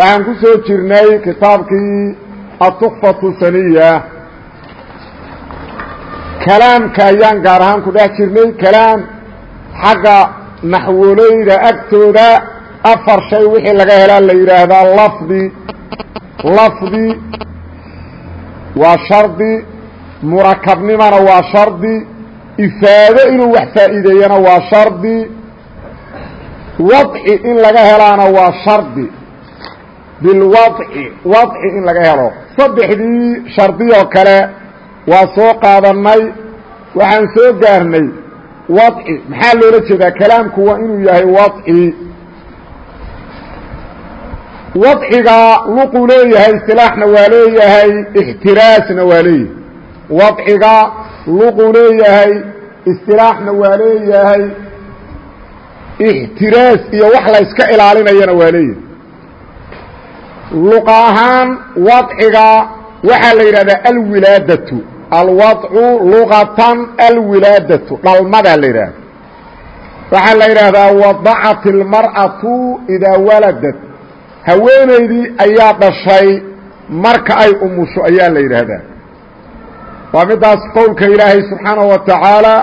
waxaan ku soo jirnay kitaabkii atukfatu saniya. Kalaamka ayaan gaar ahaan ku dhex jirnay kalaam xagga naxwoleyda agtooda afar shay wixii laga helaa la yidhaahdaa lafdi. Lafdi waa shardi murakabnimana waa shardi ifaado inuu wax faa'iideeyana waa shardi wadci in laga helaana waa shardi bilwadci wadci in laga helo saddexdii shardiyoo kale waa soo qaadannay waxaan soo gaarnay wadci maxaa loola jeedaa kalaamku waa inuu yahay wadci wadciga luquu leeyahay istilaaxna waa leeyahay ixtiraasna waa leeyahay wadciga luquu leeyahay istilaaxna waa leeyahay ixtiraas iyo wax la yska ilaalinayana waa leeyahay luqa ahaan wadciga waxaa la yidhahdaa alwilaadatu. Alwadcu luqatan alwilaadatu. Dhalmadaa la yidhahda waxaa la yidhaahdaa wadacat ilmar'atu idaa waladat. Haweenaydii ayaa dhashay marka ay umusho ayaa la yidhaahdaa waa midaas qowlka ilaahay subxaanaه wa tacaala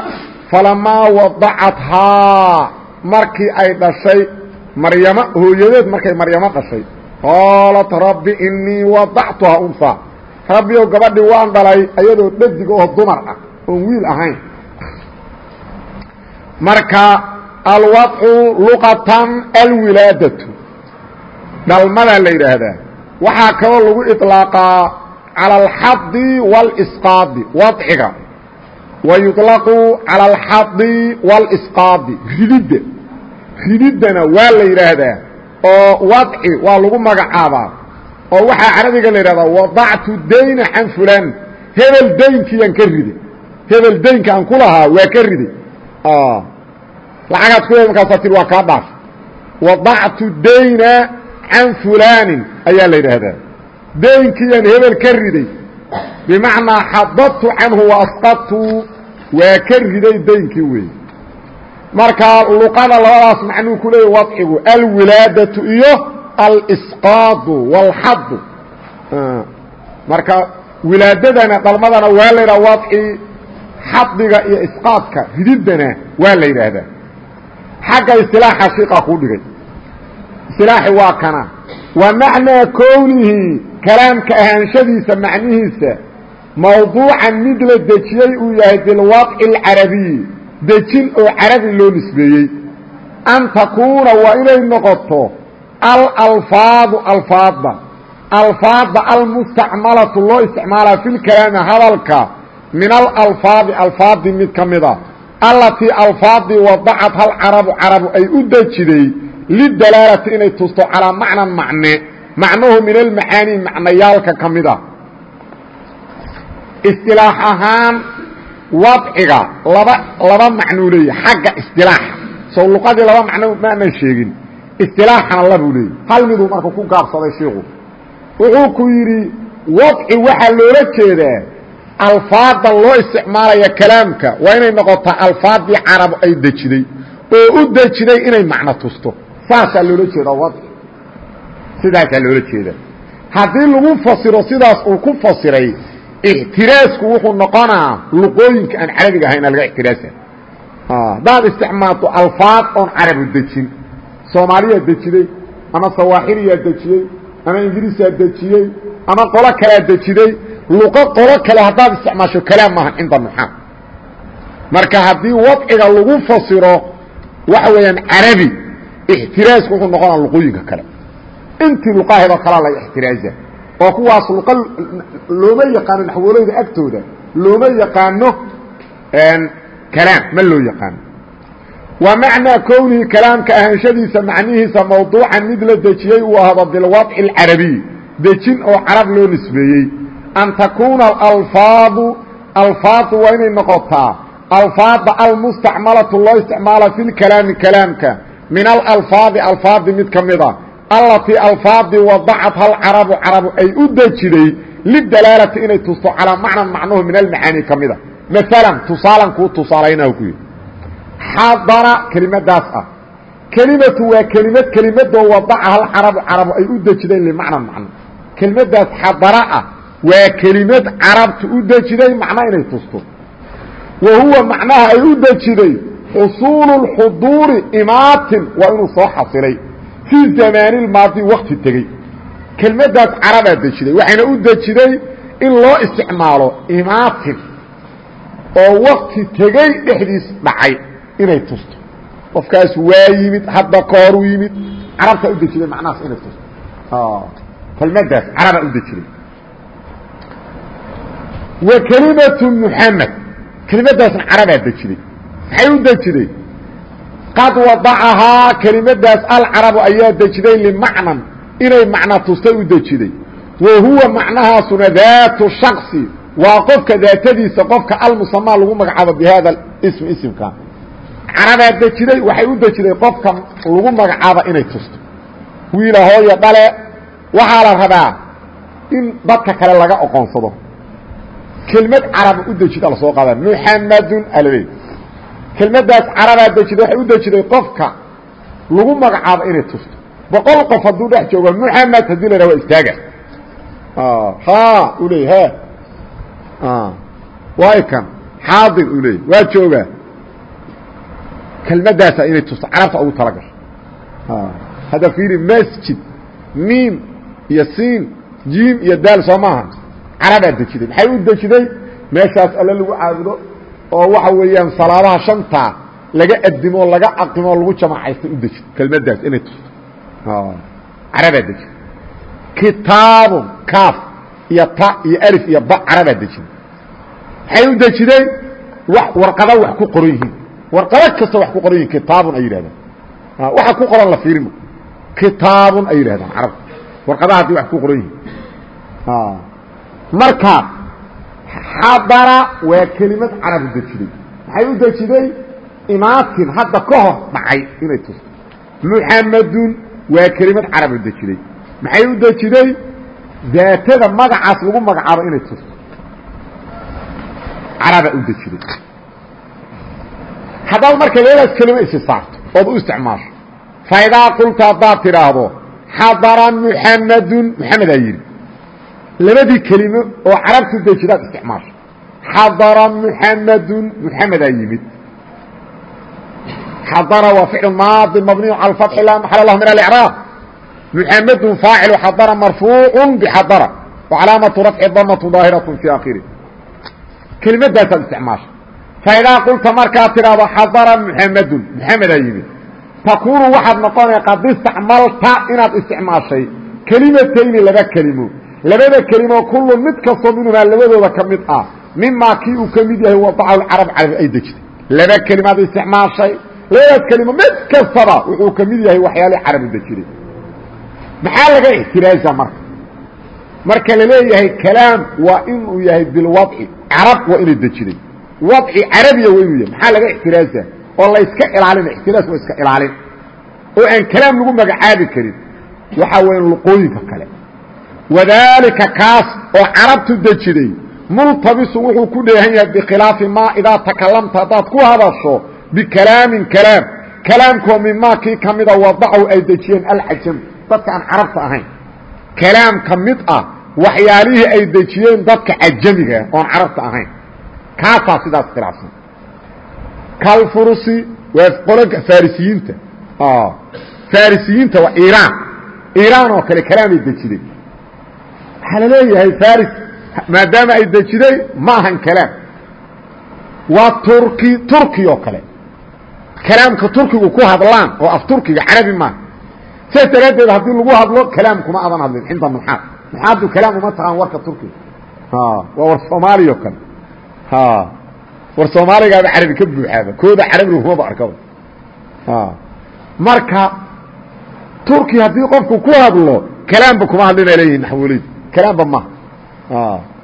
falamaa wadacathaa. Markii ay dhashay maryamo hooyadeed markay maryamo dhashay qaalat rabbi inii wadactuhaa unhaa rabbi ow gabadhii waan dhalay ayadoo dhadig oo dumar ah oon wiil ahayn marka alwadcu luqatan alwilaadatu dhalmadaa la yidhaahdaa waxaa kaloo lagu iطlaaqaa calى alxadi wاlsqaadi wadciga wa yuطlaqu calى alxadi wاlsqaadi rididda rididdana waa la yidhaahdaa oo wadci waa lagu magacaabaa oo waxaa carabiga la yidhahdaa wadactu dayna can fulan hebel daynkiiyaan ka riday hebel daynka aan ku lahaa waa ka riday. Lacagaad ku markaasaa tir waa kaa dhaaf. Wadactu dayna can fulaanin ayaa la yidhaahdaa daynkiiyaan hebel ka riday bimacnaa xadadtu canhu wa waa ka riday daynkii weeye marka luqada labadaas macnuu ku leeyahy wadcigu alwilaadatu iyo alsqaadu wاlxadu marka wilaadadana dhalmadana waa la yidhaha wadci xadiga iyo isqaadka rididdana waa la yidhaahdaa. Xagga isilaaxa shiiqa kuu dhigay. Isilaaxi waa kana. Wa macnaa kownihi kalaamka ahaanshadiisa macnihiisa mawduucan mid la dejiyey uu yahay bilwadci اlcarabiyi dejin oo carabi loo nisbeeyey. An takuuna waa inay noqoto alalfaadu alfaadda. Alfaadda almustacmalatu loo isticmaalaa fi lkalaami hadalka min alalfaadi alfaadii mid ka mida allatii alfaadii wadacad hal carabu carabu ay u dejiday lidalaalati inay tusto calaa macnan macne. Macnuhu min almacaani macnayaalka ka mida istilaax ahaan wadciga laba laba macnuu leeyahy xagga istilaaxa sow luqadii laba macno maanan sheegin. Istilaaxana labuu leeyahy hal miduu marka ku gaabsaday shiiku wuxuu ku yidhi wadci waxaa loola jeedaa alfaadda loo isticmaalaya kalaamka. Waa inay noqotaa alfaaddii carab ay dejiday oo u dejiday inay macno tusto. Saasaa loola jeedaa wadci. Sidaasaa loola jeeda haddii lagu fasiro sidaas uu ku fasiray ixtiraasku wuxuu noqonaa luqooyinka aan carabiga ahayna laga ixtiraasa haddaad isticmaalto alfaad oon carabu dejin soomaaliyaa dejiday ama sawaaxiliyaa dejiyey ama ingiriisaa dejiyey ama qolo kalea dejiday luqo qolo kale haddaad isticmaasho kalaam maahan cinda nuxaam marka haddii wadciga lagu fasiro waxa weeyaan carabi ixtiraasku wuxuu noqonaa luqooyinka kale intii luqaheedoo kalea la ixtiraaza oo kuwaas luqa looma yaqaano naxwoleyda agtooda looma yaqaano kalaam ma loo yaqaano. Wa macnaa kownihi kalaamka ahaanshadiisa macnihiisa mawduucan mid la dejiyey uu ahdo bilwadci اlcarabiy dejin oo carab loo nisbeeyey. An takuuna alfaadu alfaadu waa inay noqotaa alfaada almustacmalatu loo isticmaala fi lkalaami kalaamka min alalfaadi alfaadi mid ka mid a allatii alfaadii wadacat hal carabu carabu ay u dejiday lidalaalati inay tusto calaa macnan macnuhu min almacaani ka mida. Maalan tusaalan kuu tusaalayna ku yidhi. Xadara kelimadaas ah. Kelimatu waa kelimad kelimadoo wadaca hal carabu carabu ay u dejideen limacnan macno kelimadaas xadara ah waa kelimad carabtu u dejiday macno inay tusto. Wa huwa macnaha ay u dejiday xusuulu اlxuduuri imaatin waa inuu soo xasilay fii zamaanilmaadi wakti tegey. Kelmaddaas carabaa dejiday waxayna u dejiday in loo isticmaalo imaatin oo wakti tegey dhexdiis dhacay inay tusto. Qofkaas waa yimid hadda ka hor u yimid carabtaa u dejiday macnahaas inay tusto. Kelmaddaas carabaa u dejiday. Wa kelimatu muxamed kelimadaasna carabaa dejiday. Maxay u dejiday qad wadacahaa kelimadaas alcarabu ayaa dejiday limacnan inay macna tustay u dejiday wa huwa macnahaasuna daatu shaksi waa qofka daatadiisa qofka almusamaa lagu magacaabo bi hada ism isimka. Carabaa dejiday waxay u dejiday qofka lagu magacaaba inay tusto. Wiila hooyo dhale waxaa la rabaa in dadka kale laga oqoonsado kelmad caraba u kelmadaas carabaa dejiday waxay u dejiday qofka lagu magacaabo inay tusto boqol qof hadduu dhex joogo muxamed haddii la waa istaaga. Ha u he waa kan xaadir u waa joogaa. Kelmadaasa inay tusto carabta ugu tala gasho. Hadda fiiri masjid miim iyo siin jiim iyo daal soo maaha. Carabaa dejiday maxay u dejiday meeshaas alle lagu caabudo oo waxa weeyaan salaadaha shantaa laga adimo laga aqimo lagu jamaacaysta u dejid kelmadaas inay tusto carabaa dejid kitaabun kaaf iyo ta iyo alif iyo ba carabaa dejid maxay u dejiday wax warqada wax ku qoran yihiin. Warqado kasta wax ku qoran yihiin kitaabun ay yidhahdaan. Waxa ku qoran la fiirimo kitaabun ay yidhahdaan carabta warqadaha haddii wax ku qoran yihiin. Marka xadara waa kelimad carabu dejiday maxay u dejiday imaatin hadda ka hor dhacay inay tusto muxamadun waa kelimad carabu dejiday maxay u dejiday daatada magacaas lagu magacaabo inay tusto carabaa u dejiday haddaad marka leedaas kelimo isi saarto ood u isticmaasho faidaa qulta haddaad tidhaahdo xadara muxamadun muxamedaa yidhi labadii kelimo oo carabtu dejidaad isticmaasho. Xadara muxamadun muxamedaa yimid. Xadara waa ficlu maadi mabniyu cala alfatxi laa maxal lah min alicraab muxamadun faacilu xadara marfuucu bxadara wacalaamatu rafci damatu daahiratu fii akhiri kelimadaasaad isticmaasha faidaa qulta markaad tidhaahdo xadara muxamadun muxamedaa yimid. Takuunu waxaad noqonaya qad istacmalta inaad isticmaashay kelimatayni laba kelimo labada kelimo kullu mid kastoo minhumaa labadooda ka mid ah mimaa kii uu ka mid yahay wadacahu carab carabi ay dejtay laba kelimaad isticmaashay labadaas kelimo mid kastaba wuxuu ka mid yahay waxyaalihii carabu dejiday maxaa laga ixtiraaza marka? Marka la leeyahay kalaam waa inuu yahay bilwadci. Carab waa inay dejiday wadci carabiya waa inuu yahay maxaa laga ixtiraaza oo la iska ilaalina ixtiraas waa iska ilaalin. Oo aan kalaam lagu magacaabi karin. Waxaa weya luqooyinka kale wadaalika kaas oo carabtu dejiday multabisu wuxuu ku dheehan yahay bikhilaafi maa idaa takalamta. Haddaad ku hadasho bikalaamin kalaam kalaamkoo mimaa kii ka mida wadacahu ay dejiyeen alcajam dadka aan carabta ahayn. Kalaam ka mid ah waxyaalihii ay dejiyeen dadka cajamiga oon carabta ahayn. Kaasaa sidaas khilaafsan. Kalfurusi waa qolonka farisiyiinta. Farisiyiinta waa iraan iraan oo kale kalaamay dejideen waxaa la leeyahay faris maadaama ay dejiday ma ahan kalaam. Waa turki turki oo kale. Kalaamka turkigu ku hadlaan oo af turkiga carabi maaha saas daraaddeed haddii lagu hadlo kalaam kuma adan hadlin cinda nuxaad nuxaaddu kalaam uma taqaan warka turkiga. Waa war soomaaliya o kale. War soomaaligaaba carabi ka buuxaaba kooda carabi lagumaba arkaba marka turki haddii qofku ku hadlo kalaamba kuma hadlina leeyihiin naxwoleydu kalaamba ma.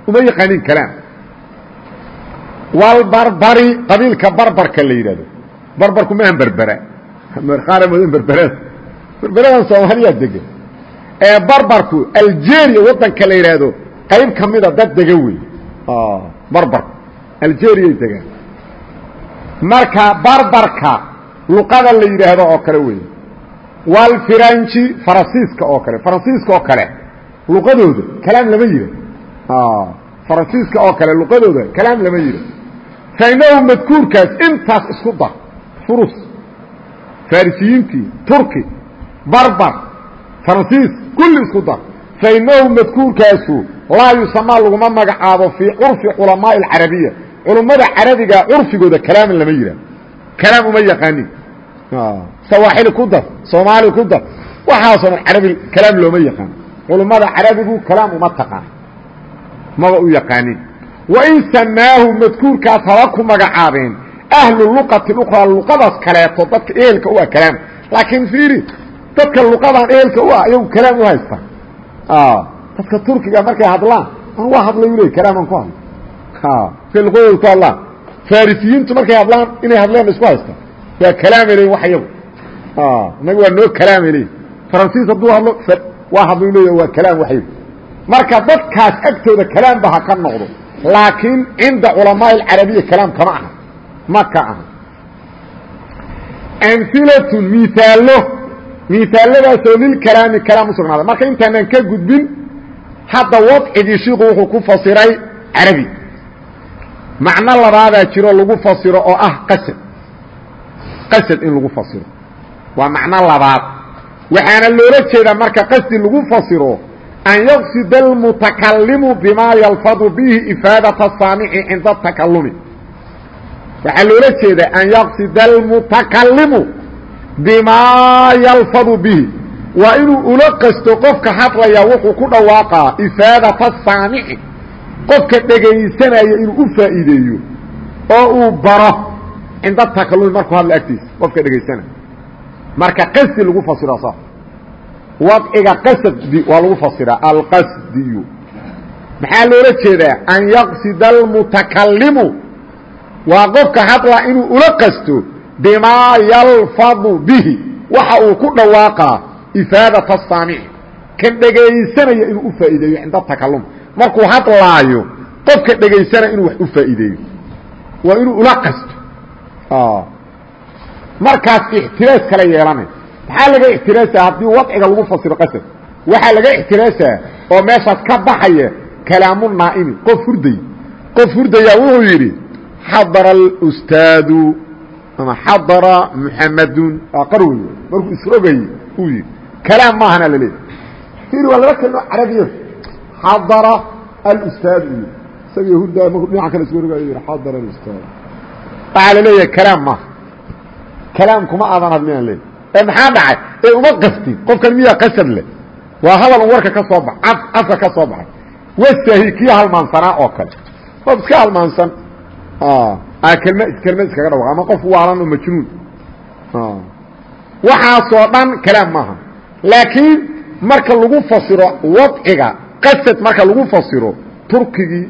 Uma yaqaanin kalaam walbarbari qabiilka barbarka la yidhahdo barbarku maahan berbera qaarmoodan berberada berberadan soomaaliyaa degan ee barbarku algeria waddanka la yidhaahdo qayb ka mida dad dega wey barbarku. Algeriay degaan. Marka barbarka luqada la yidhaahdo oo kale wey walfiranji faransiiska oo kale. Faransiiska oo kale luqadooda kalaam lama yidha faransiiska oo kale luqadooda kalaam lama yidha fainahu madkuurkaas intaas isku dar. Furus farisiyiintii turki barbar faransiis kulli isku dar. Fainahu madkuurkaasu laa yusamaa laguma magacaabo fii curfi culamaai alcarabiya. Culummada carabiga curfigooda kalaaman lama yidhah kalaam uma yaqaanin sawaaxili ku dar soomaali ku dar. Waxaasoo carabi kalaam looma yaqaan culummada carabigu kalaam uma taqaan. Maba u yaqaanin wain samaahu madkuurkaas haba ku magacaabeen. Ahlu luqati ukhraa luqadaas kaleeto dadka ehelka u ah kalaam. Laakiin fiiri dadka luqadan ehelka u ah ayagu kalaam u haysta dadka turkiga markay hadlaan an waa hadlay u le kalaaman ku hadla say luqadooda ku farisiyiintu markay hadlaan inay hadleen isku haysta waa kalaamay leyin wax iyagu. Inaga waa noo kalaamay leyin faransiis hadduu hadlo waa hadlu leeya waa kalaam waxyagu marka dadkaas agtooda kalaamba ha ka noqdo laakiin cinda culamaai alcarabiya kalaam kama aha. Ma ka aha. Amhilatun miaallo miaaladaasoo lilkalaami kalaam u sugnaaday marka intaanan ka gudbin hadda wadcigii shiiku wuxuu ku fasiray carabi. Macno labaadaa jiro lagu fasiro oo ah qasad. Qasad in lagu fasiro. Waa macno labaad waxaana loola jeedaa marka qasdi lagu fasiro an yaqsida almutakalimu bimaa yalfadu bihi ifaadata saamici cinda takalumi waxaa loola jeedaa an yaqsida almutakalimu bimaa yalfadu bihi. Waa inuu ula qasto qofka hadlaya wuxuu ku dhawaaqaa ifaadata saamici qofka dhegaysanaya inuu u faa'iideeyo oo uu baro cinda takalumi markuu hadla agtiisa qofka dhegaysanaya marka qasdi lagu fasiro sa wadciga qasdi waa lagu fasiraa alqasdiyu maxaa loola jeedaa? An yaqsida almutakalimu waa qofka hadla inuu ula qasto bimaa yalfadu bihi. Waxa uu ku dhawaaqaa ifaadata saamici kan dhegaysanaya inuu u faa'iideeyo cinda takalum markuu hadlaayo qofka dhegaysana inuu wax u faa'iideeyo. Waa inuu ula qasto markaas ixtiraas kala yeelanay maxaa laga ixtiraasaa haddii wadciga lagu fasiro qasad waxaa laga ixtiraasaa oo meeshaas ka baxaya kalaamu naa'imi qof hurday qof hurdayaa wuxuu yidhi xadara alustaadu ama xadara muxamadun qarwi markuu isrogay uu yidhi kalaam maahana laleeyahy waa laba kelimo carabiya xadara alustaad u yahuudda markuu dhinaca kale isku rogayo yidhi xadara alustaad waxaa la leeyahay kalaam maaha kalaam kuma aadan hadlinaan leey ee maxaa dhacay ee uma qastin qofkan miyaa qasad leh waa hadal un warka ka soo ba afka ka soo baxay wasahi kii halmaansanaa oo kale qof iska halmaansan kelm kelmad iskaga dhawaq ama qof waalan oo majnuun waxaasoo dhan kalaam maaha laakiin marka lagu fasiro wadciga qasad marka lagu fasiro turkigii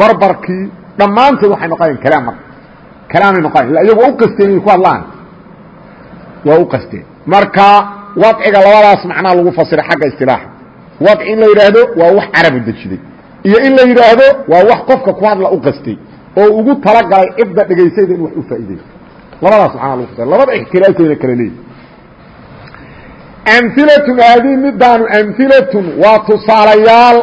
barbarkii dhammaantood waxay noqonayan kalaam marka kalaamay noqonayan iyagu waa u qasteen inay ku hadlaan waa u qasteen marka wadciga labadaas macnaa lagu fasira xagga istilaaxa. Wadci in la yidhaahdo waa wax carabu dejiday. Iyo in la yidhaahdo waa wax qofka ku hadla u qastay oo ugu talagalay cidda dhegaysayda in wax u faa'iideeyo labadaas macnaa lagu fasira labada ixtilaafkeena kala leeyihi amhilatun haadii midaanu amhilatun waa tusaalayaal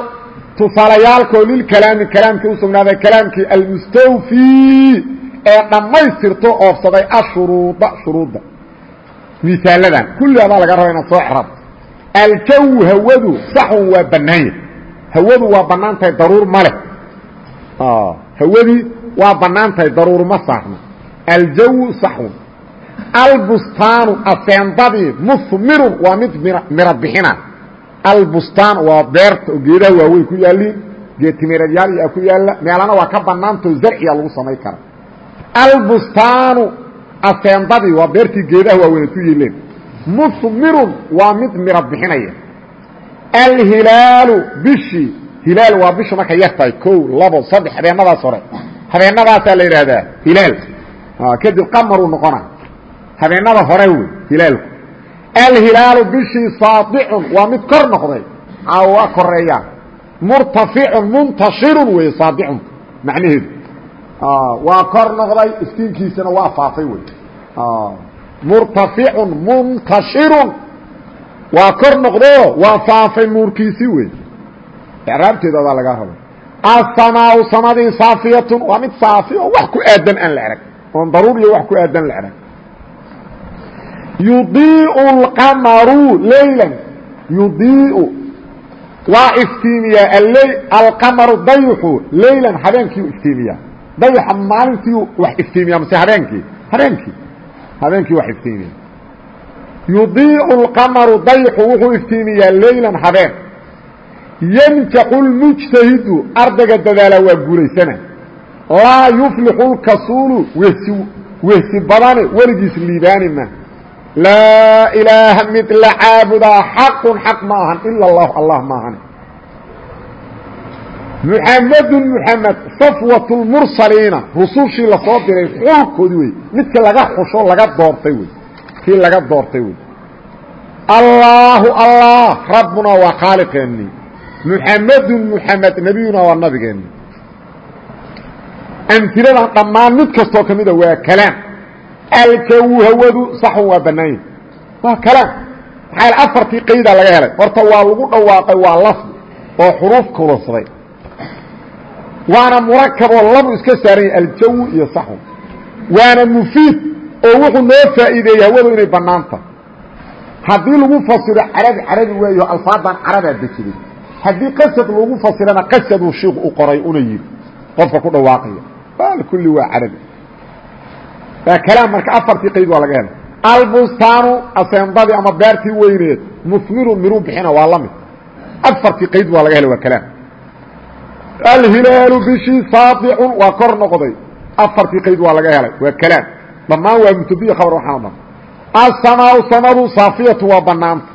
tusaalayaalkoo lilkalaami kalaamkii u sugnaaday kalaamkii almustawfii ee dhammaystirto oofsaday ashuruuda shuruudda misaaladan. Kulli adaa laga raba inaad soo xrab aljaw hawadu saxun waa bannaanya hawadu waa bannaan tahay daruur ma leh. Hawadii waa bannaan tahay daruur ma saarno. Aljawu saxun albustaanu aseendadii muhmirun waa mid miro bixina. Albustaan waa beerta oo geedaha waaweyn ku yaaliin geedtimireedyaal iyo ku yaalla. Meelana waa ka bannaantao zarciya lagu samayn kara albustaanu aseendadii waa beertii geedaha waaweynatu yeeleen muhmirun waa mid miro bixinaya. Alhilaalu bishii hilaal waa bishu markay yar tahay. Ko labo saddex habeenadaas hore. Habeenadaasaa la yidhaahdaa hilaal. Kadib qamaruu noqona. Habeenada hore wey hilaalku. Alhilaalu bishii saadicun waa mid kor noqday. Waa koreeyaa murtaficun muntashirun wey saadicun. Macnaheedu. Waa kor noqday iftiinkiisana waa faafay wey murtaficun muntashirun waa kor noqdo waa faafay nuurkiisii wey icraabteeda adaa lagaa rabay asamaau samadii saafiyatun waa mid saafi oo wax ku aadan aan la erag oon daruuriya wax ku aadan la erag yudiiu اlqamaru leylan yudiiu waa iftiimiyaa alqamaru dayxu leylan habeenkiiu iftiimiyaa dayaxa maalintii wax iftiimiyaa mase habeenkii habeenkii habeenkii wax iftiimiya yudiiu اlqamaru dayxu wuxuu iftiimiyaa leylan habeen yanjaxu lmujtahidu ardayga dadaala waa guulaysana laa yuflixu اlkasuulu wehsi wehsi badane weligiis liibaani ma laa ilaaha mid la caabudaa xaqun xaq ma ahan ila اllahu allah ma ahan muxamedun muxamed safwat lmursaliina rusushii la soo diray xoolkoodi wey. Midkii laga xusho laga doortay wey. Kii laga doortay wey. Allaahu allah rabbunaa waa khaaliqeennii muxamedun muxamed nebiyunaa waa nabigeenni. Amhiladan dhammaan mid kastoo ka mida waa kalaam. Aljawu hawadu saxun waa bannaanya waa kalaam. Maxaa afartii qaydaa laga helay. Horta waa lagu dhawaaqay waa lafdi oo xuruuf kulursaday waana murakaboo labu iska saaran yahay aljawu iyo saxun waana mufiid oo wuxuu noo faa'iideeyey hawadu inay bannaanta. Haddii lagu fasiro carabi carabi waayo alfaadan carabaa dejiday haddii qasad lagu fasirana qasaduu shiiku u qoray una yidhi. Qofka ku dhawaaqaya. Bal kulli waa carabi. Waa kalaam marka afartii qayd waa laga helay albustaanu aseendadii ama beertii weyneed musmirun miruu bixina waa la mid. Afartii qayd waa laga helay waa kalaam alhilaalu bishii saadicun waa kor noqday afartii qayd waa laga helay waa kalaam dhammaan waa mubtadiy khabar waxaana dhan asamaau samadu saafiyatu waa banaanta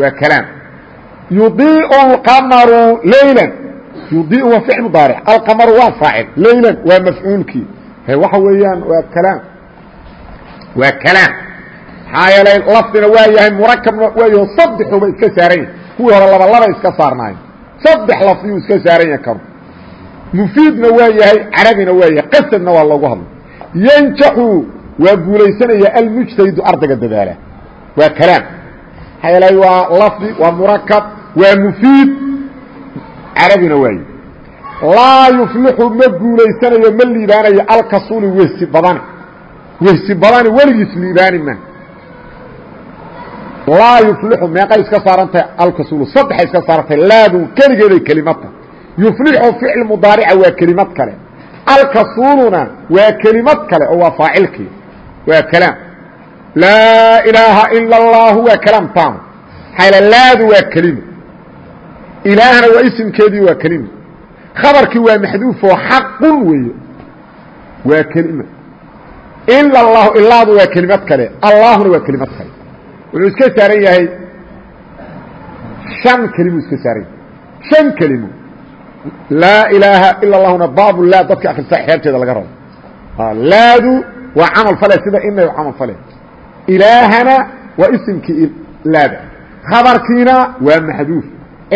waa kalaam yudiiu alqamaru leylan yudiiu waa ficil mudaaric alqamaru waa faacil leylan waa mafcuulkii waxa weeyaan waa kalaam waa kalaam maxaa yeelay lafdina waa yahay murakabna waa yaho saddexuba iska saaran yahay kuwii hore laba laba iska saarnaayo saddex lafdiyuu iska saaran yahay kanu mufiidna waa yahay carabina waa yahay qasadna waa loogu hadlay yanjaxu waa guulaysanaya almujtahidu ardayga dadaala. Waa kalaam. Maxaa waa lafdi waa murakab waa mufiid. Carabina waa yahy laa yuflixu ma guulaysanayo ma liibaanayo alkasuli wehsi badani wehsi badani weligiis liibaani ma. Laa yuflixu meeqay iska saarantahay alkasulu saddexay iska saarantahay laadu keligeeday kelimata yuflixu ficil mudaarica waa kelimad kale. Alkasuuluna waa kelimad kale oo waa faacilkii. Waa kalaam. Laa ilaaha ila اllahu waa kalaam taam. Xalalaadu waa kelima ilaahna waa isimkeedii waa kelima khabarkii waa maxduufoo xaqun weeye. Waa kelima ila اllahu ilaadu waa kelimad kale. Allahuna waa kelimad kale. Wuxuu iska saaran yahay han kelimu iska saaran yahay. Han kelimo laa ilaaha ila lahuna baabu laa dadka akrisa xeebteeda laga rabo. Ah, laadu waa camal fale sida ina camal fale. Ilaahana waa isimkii laada. Khabarkiina waa maxduuf.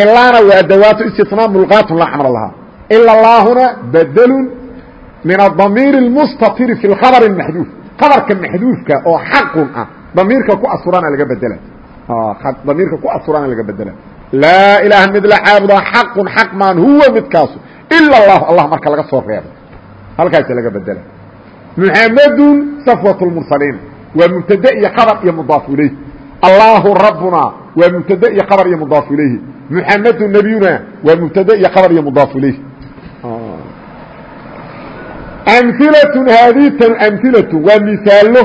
Ilaana waa dawaato istinaa mulqaatun laa camra lahaa. Ila laahuna badelu min adamiir اmustatiri fi khabr اmaxduuf kabarka maxduufka oo xaqun ah damiirka ku asuranaa laga bedela. Ah, damiirka ku asuraana laga bedela laa ilaaha mid la caabudaa xaqun xaq maan huwa midkaasu. Ila اllahu allah marka laga soo reebo. Halkaasa laga bedela. Muxamedun safwat اlmursaliin waa mubtade iyo khabar iyo mudaaf ilayh allaahu rabbuna waa mubtade iyo khabar iyo mudaaf ilayhi. Muxamedu nabiyuna waa mubtade iyo khabar iyo mudaaf ilayh amhilatun haaditan amhilatu waa misaalo.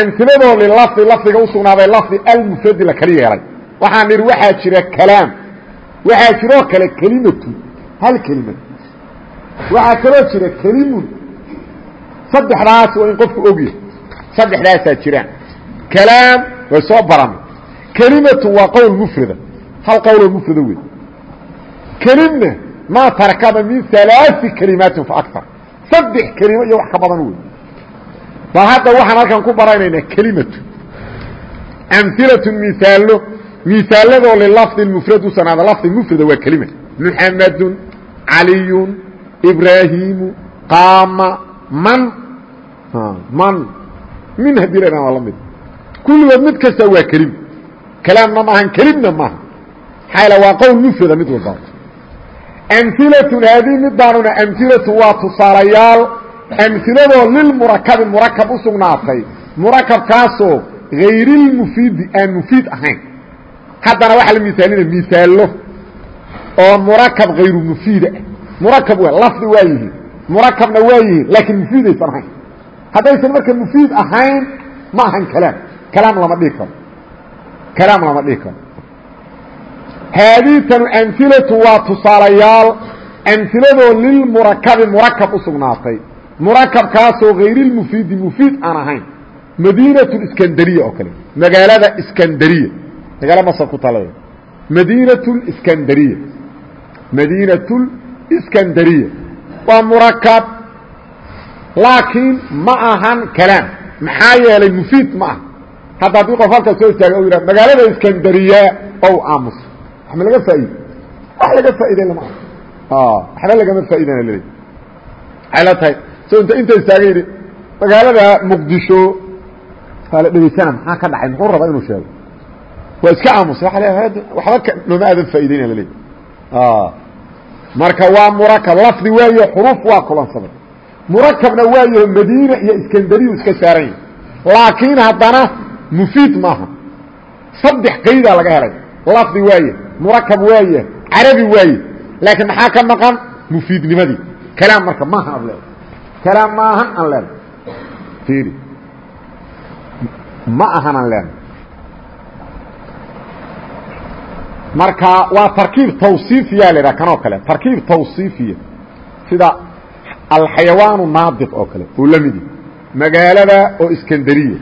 Amhiladoo lilafdi lafdiga u sugnaaday lafdi almufradi kali yeelay waxaan nidhi waxaa jira kalaam. Waxaa jiroo kale kelimatu. Hal kelimad. Waxaa kaloo jira kelimun. Saddexdaas waa in qofku ogyahay saddexdaasaa jiraan. Kalaam way soo baranay kelimatu waa qowl mufrada hal qowloo mufrada wey kelimna maa tarakaba min alaai kelimaatin fa akar saddex kelimo iyo wax ka badan wey bal hadda waxaan halkan ku baranaynaa kelimatu. Amilatu miaalo miaaladoo lilafdi mufrad u sanaada lafdi mufrada waa kelima. Muxamadun caliyun ibraahimu qaama man. Man. Min haddii la waa la mid. Kulligood mid kasta waa kelima. Kalaamna maahan kelimna maaha maxaa waa qowl mufrada mid walba. Amhilatun haadii midaanuna amhilatu waa tusaalayaal amhiladoo lilmurakabi murakab u sugnaatay. Murakabkaasoo hayrilmufiidi aan mufiid ahayn haddana waxaa la misaalina misaallo oo murakab hayru mufiida. Murakab waa lafdi waa yihiin. Murakabna waa yihiin laakiin mufiidaysan ahayn. Haddaysan marka mufiid ahayn ma ahan kalaam. Kalaam lama dhihi karo. Kalaam lama dhihi karo. Haadiitanu amhilatu waa tusaalayaal amhiladoo lilmurakabi murakab u sugnaatay. Murakabkaasoo hayrilmufiidi mufiid aan ahayn. Madiinatu iskandariya oo kale. Magaalada iskandariya magaalo masar ku tala madiinat iskandariya. Madiinat iskandariya. Waa murakab laakiin ma ahan kalaam maxaa yeelay mufiid ma aha hadda haddii qof halka soo istaaga o yidhah magaalada iskandariya ow aamus. Wax ma laga faa'iide wax laga faa'iday lama ah waxba lagama faa'iidana laleey waxay la tahay so inta inta istaaga yidhi magaalada muqdisho waa la dhegaysana maxaa ka dhacay? Muxuu rabaa inuu sheego waa iska aamusa waxba nooma aadan faa'iideyna laleey marka waa murakab lafdi waayo xuruuf waa kulansaday murakabna waayaho madiina iyo iskandariyu iska saaran yahay laakiin haddana mufiid maaha saddex qaydaa laga helay lafdi waaye murakab waaye carabi waaye laakiin maxaa ka maqan mufiidnimadii kalaam marka maahan ad leeda kalaam maahan aan leena fiiri ma ahan aan leena marka waa tarkiib tawsiifiya la dhaha kanoo kale. Tarkiib tawsiifiya. Sida alxayawaanu naadiq oo kale oo lamidi magaalada oo iskandariya.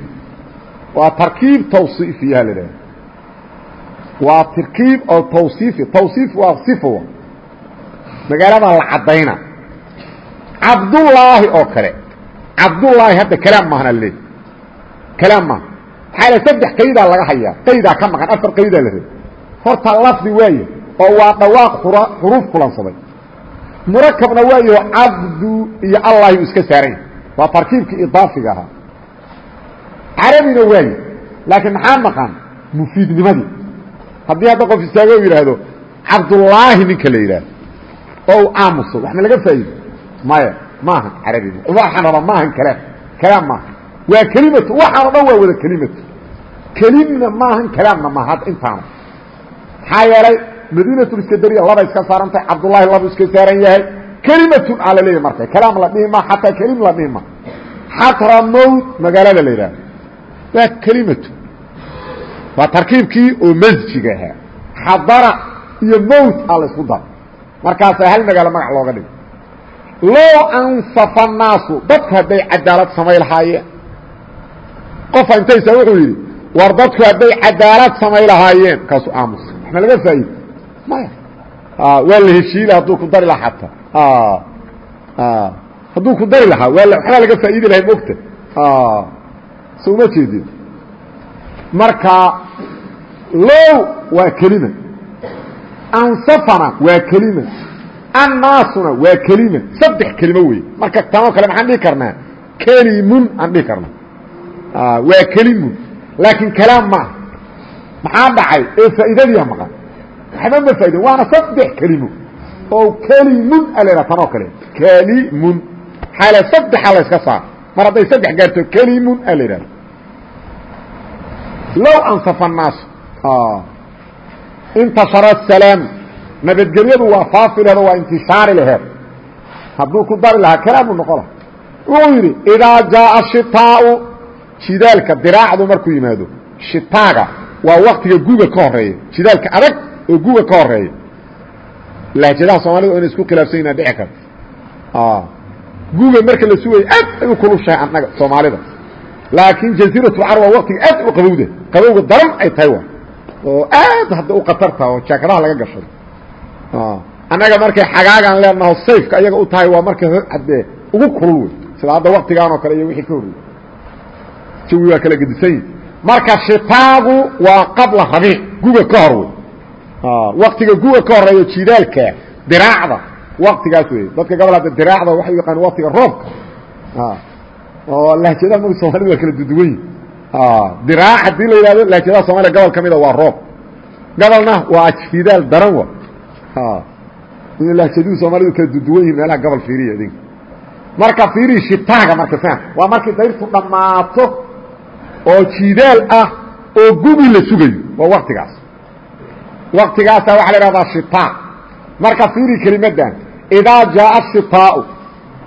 Waa tarkiib tawsiifiya la dhaha waa tarkiib oo tawsiifi. Tawsiif waa sifowa magaalada la caddayna. Cabdullaahi oo kale. Cabdullaahi hadda kalaam maahna leey. Kalaam maaha maxaa saddex qaydaa laga hayaa. Qaydaa ka maqan. Afar qaydaa la raba horta lafdi waaye oo waa dhawaaq xuruuf kulansaday. Murakabna waayo cabdu iyo allahi uu iska saaran yahay. Waa tarkiibkii idaafiga ahaa. Carabina waaye laakiin maxaa maqan mufiidnimadii. Haddii hadda qof istaago u yidhaahdo cabdullaahi ninka la yidhaahdo. Oo u aamuso wax ma laga faa'iido. Maya maahan carabi waxaan rabaa maahan kalaam. Kalaam maaha. Waa kelimatu waxaan o dhan waa wada kelimatu. Kelimna maahan kalaamna maaha intaana maxaa yeelay madiinatuliskandariya laba iska saaran tahay cabdullaahi labu iska saaran yahay. Kelimatun aa la leeyahy marka kalaam la dhihi ma xataa kelim la dhihi ma. Xatramowt magaalada la yidhahdo waa kelimatu waa tarkiibkii oo masjiga ahaa. Xadara iyo mowt aa la isku dara hal magaalo magac looga dhigo loo ansafa naasu dadku hadday cadaalad samay lahaayeen qofa intaysa wuxuu yidhi war dadku hadday cadaalad samay lahaayeen kaasu aamusa ma. Laga faa'iide maya waa la heshiila hadduu ku dari lahaa xataa. Hadduu ku dari lahaa waa waxbaa laga faa'iidi lahay mogta so uma jeedin. Marka low waa kelima. Ansafana waa kelima. Annaasuna waa kelima. Saddex kelimo wey marka tanoo kale maxaan dhihi karnaa. Kelimun aan dhihi karna waa kelimun. Laakiin kalaam maaha maxaa dhacay? Ee faa'iidadiiya maqan. Waxba ma faaidin waana saddex kelimo oo kelimun alea tanoo kale. Kelimun. Xaale saddexa la yska saar. Mar hadday saddex gaarto kelimun alehahda low ansafa annaasu intashara asalaam nabadgelyadu waa faafi lehedo waa intishaari laheed. Hadduu ku dari lahaa kalaamu noqo laha wuxuu yidhi idaa jaaa shitaau jidaalka diraacdu markuu yimaado shitaaga waa waktiga guga ka horreeya jidaalka adag oo guga ka horreeya lahjadaha soomaalida inay isku khilaafsan yihiin dhici karta guga marka la sugayo aad ay u kulushahay annaga soomaalida. Laakiin jaziiratu carab waa waqtiga aad u qabowda. Qabowga daran ay tahay wa oo aad hadda u khatarta oo jaakadaha laga gashay. Annaga markay xagaagaan leenaho sayfka ayaga u tahay waa markay haddee ugu kulul wey. Sida hadda waktigaan oo kale iyo wixii ka horreyey jawi waa kala gedisan yihi marka shitaagu waa qabla rabiic guga ka hor wey waktiga guga ka horeeyo jidaalka diraacda waktigaas wey dadka gobol hadda diraacda waxay yaqaan waktiga roobka oo lahjadaha mug soomaalida waa kala duduwan yihi diraac haddii la yidhahdo lahjadaha soomaliya gobol ka mida waa roob. Gobolna waa jidaal daran wa. Lahjaduhu soomaalidu kala duduwan yihiin meelaha gobol fiiriya idinka. Marka fiirihi shitaaga marka faham waa markii dayrtu dhammaato oo jidaal ah oo gubi la sugayo waa waktigaas waktigaasa waxaa la ihahdaa shitaa marka fiiri kelimadan idaa jaaa shitaau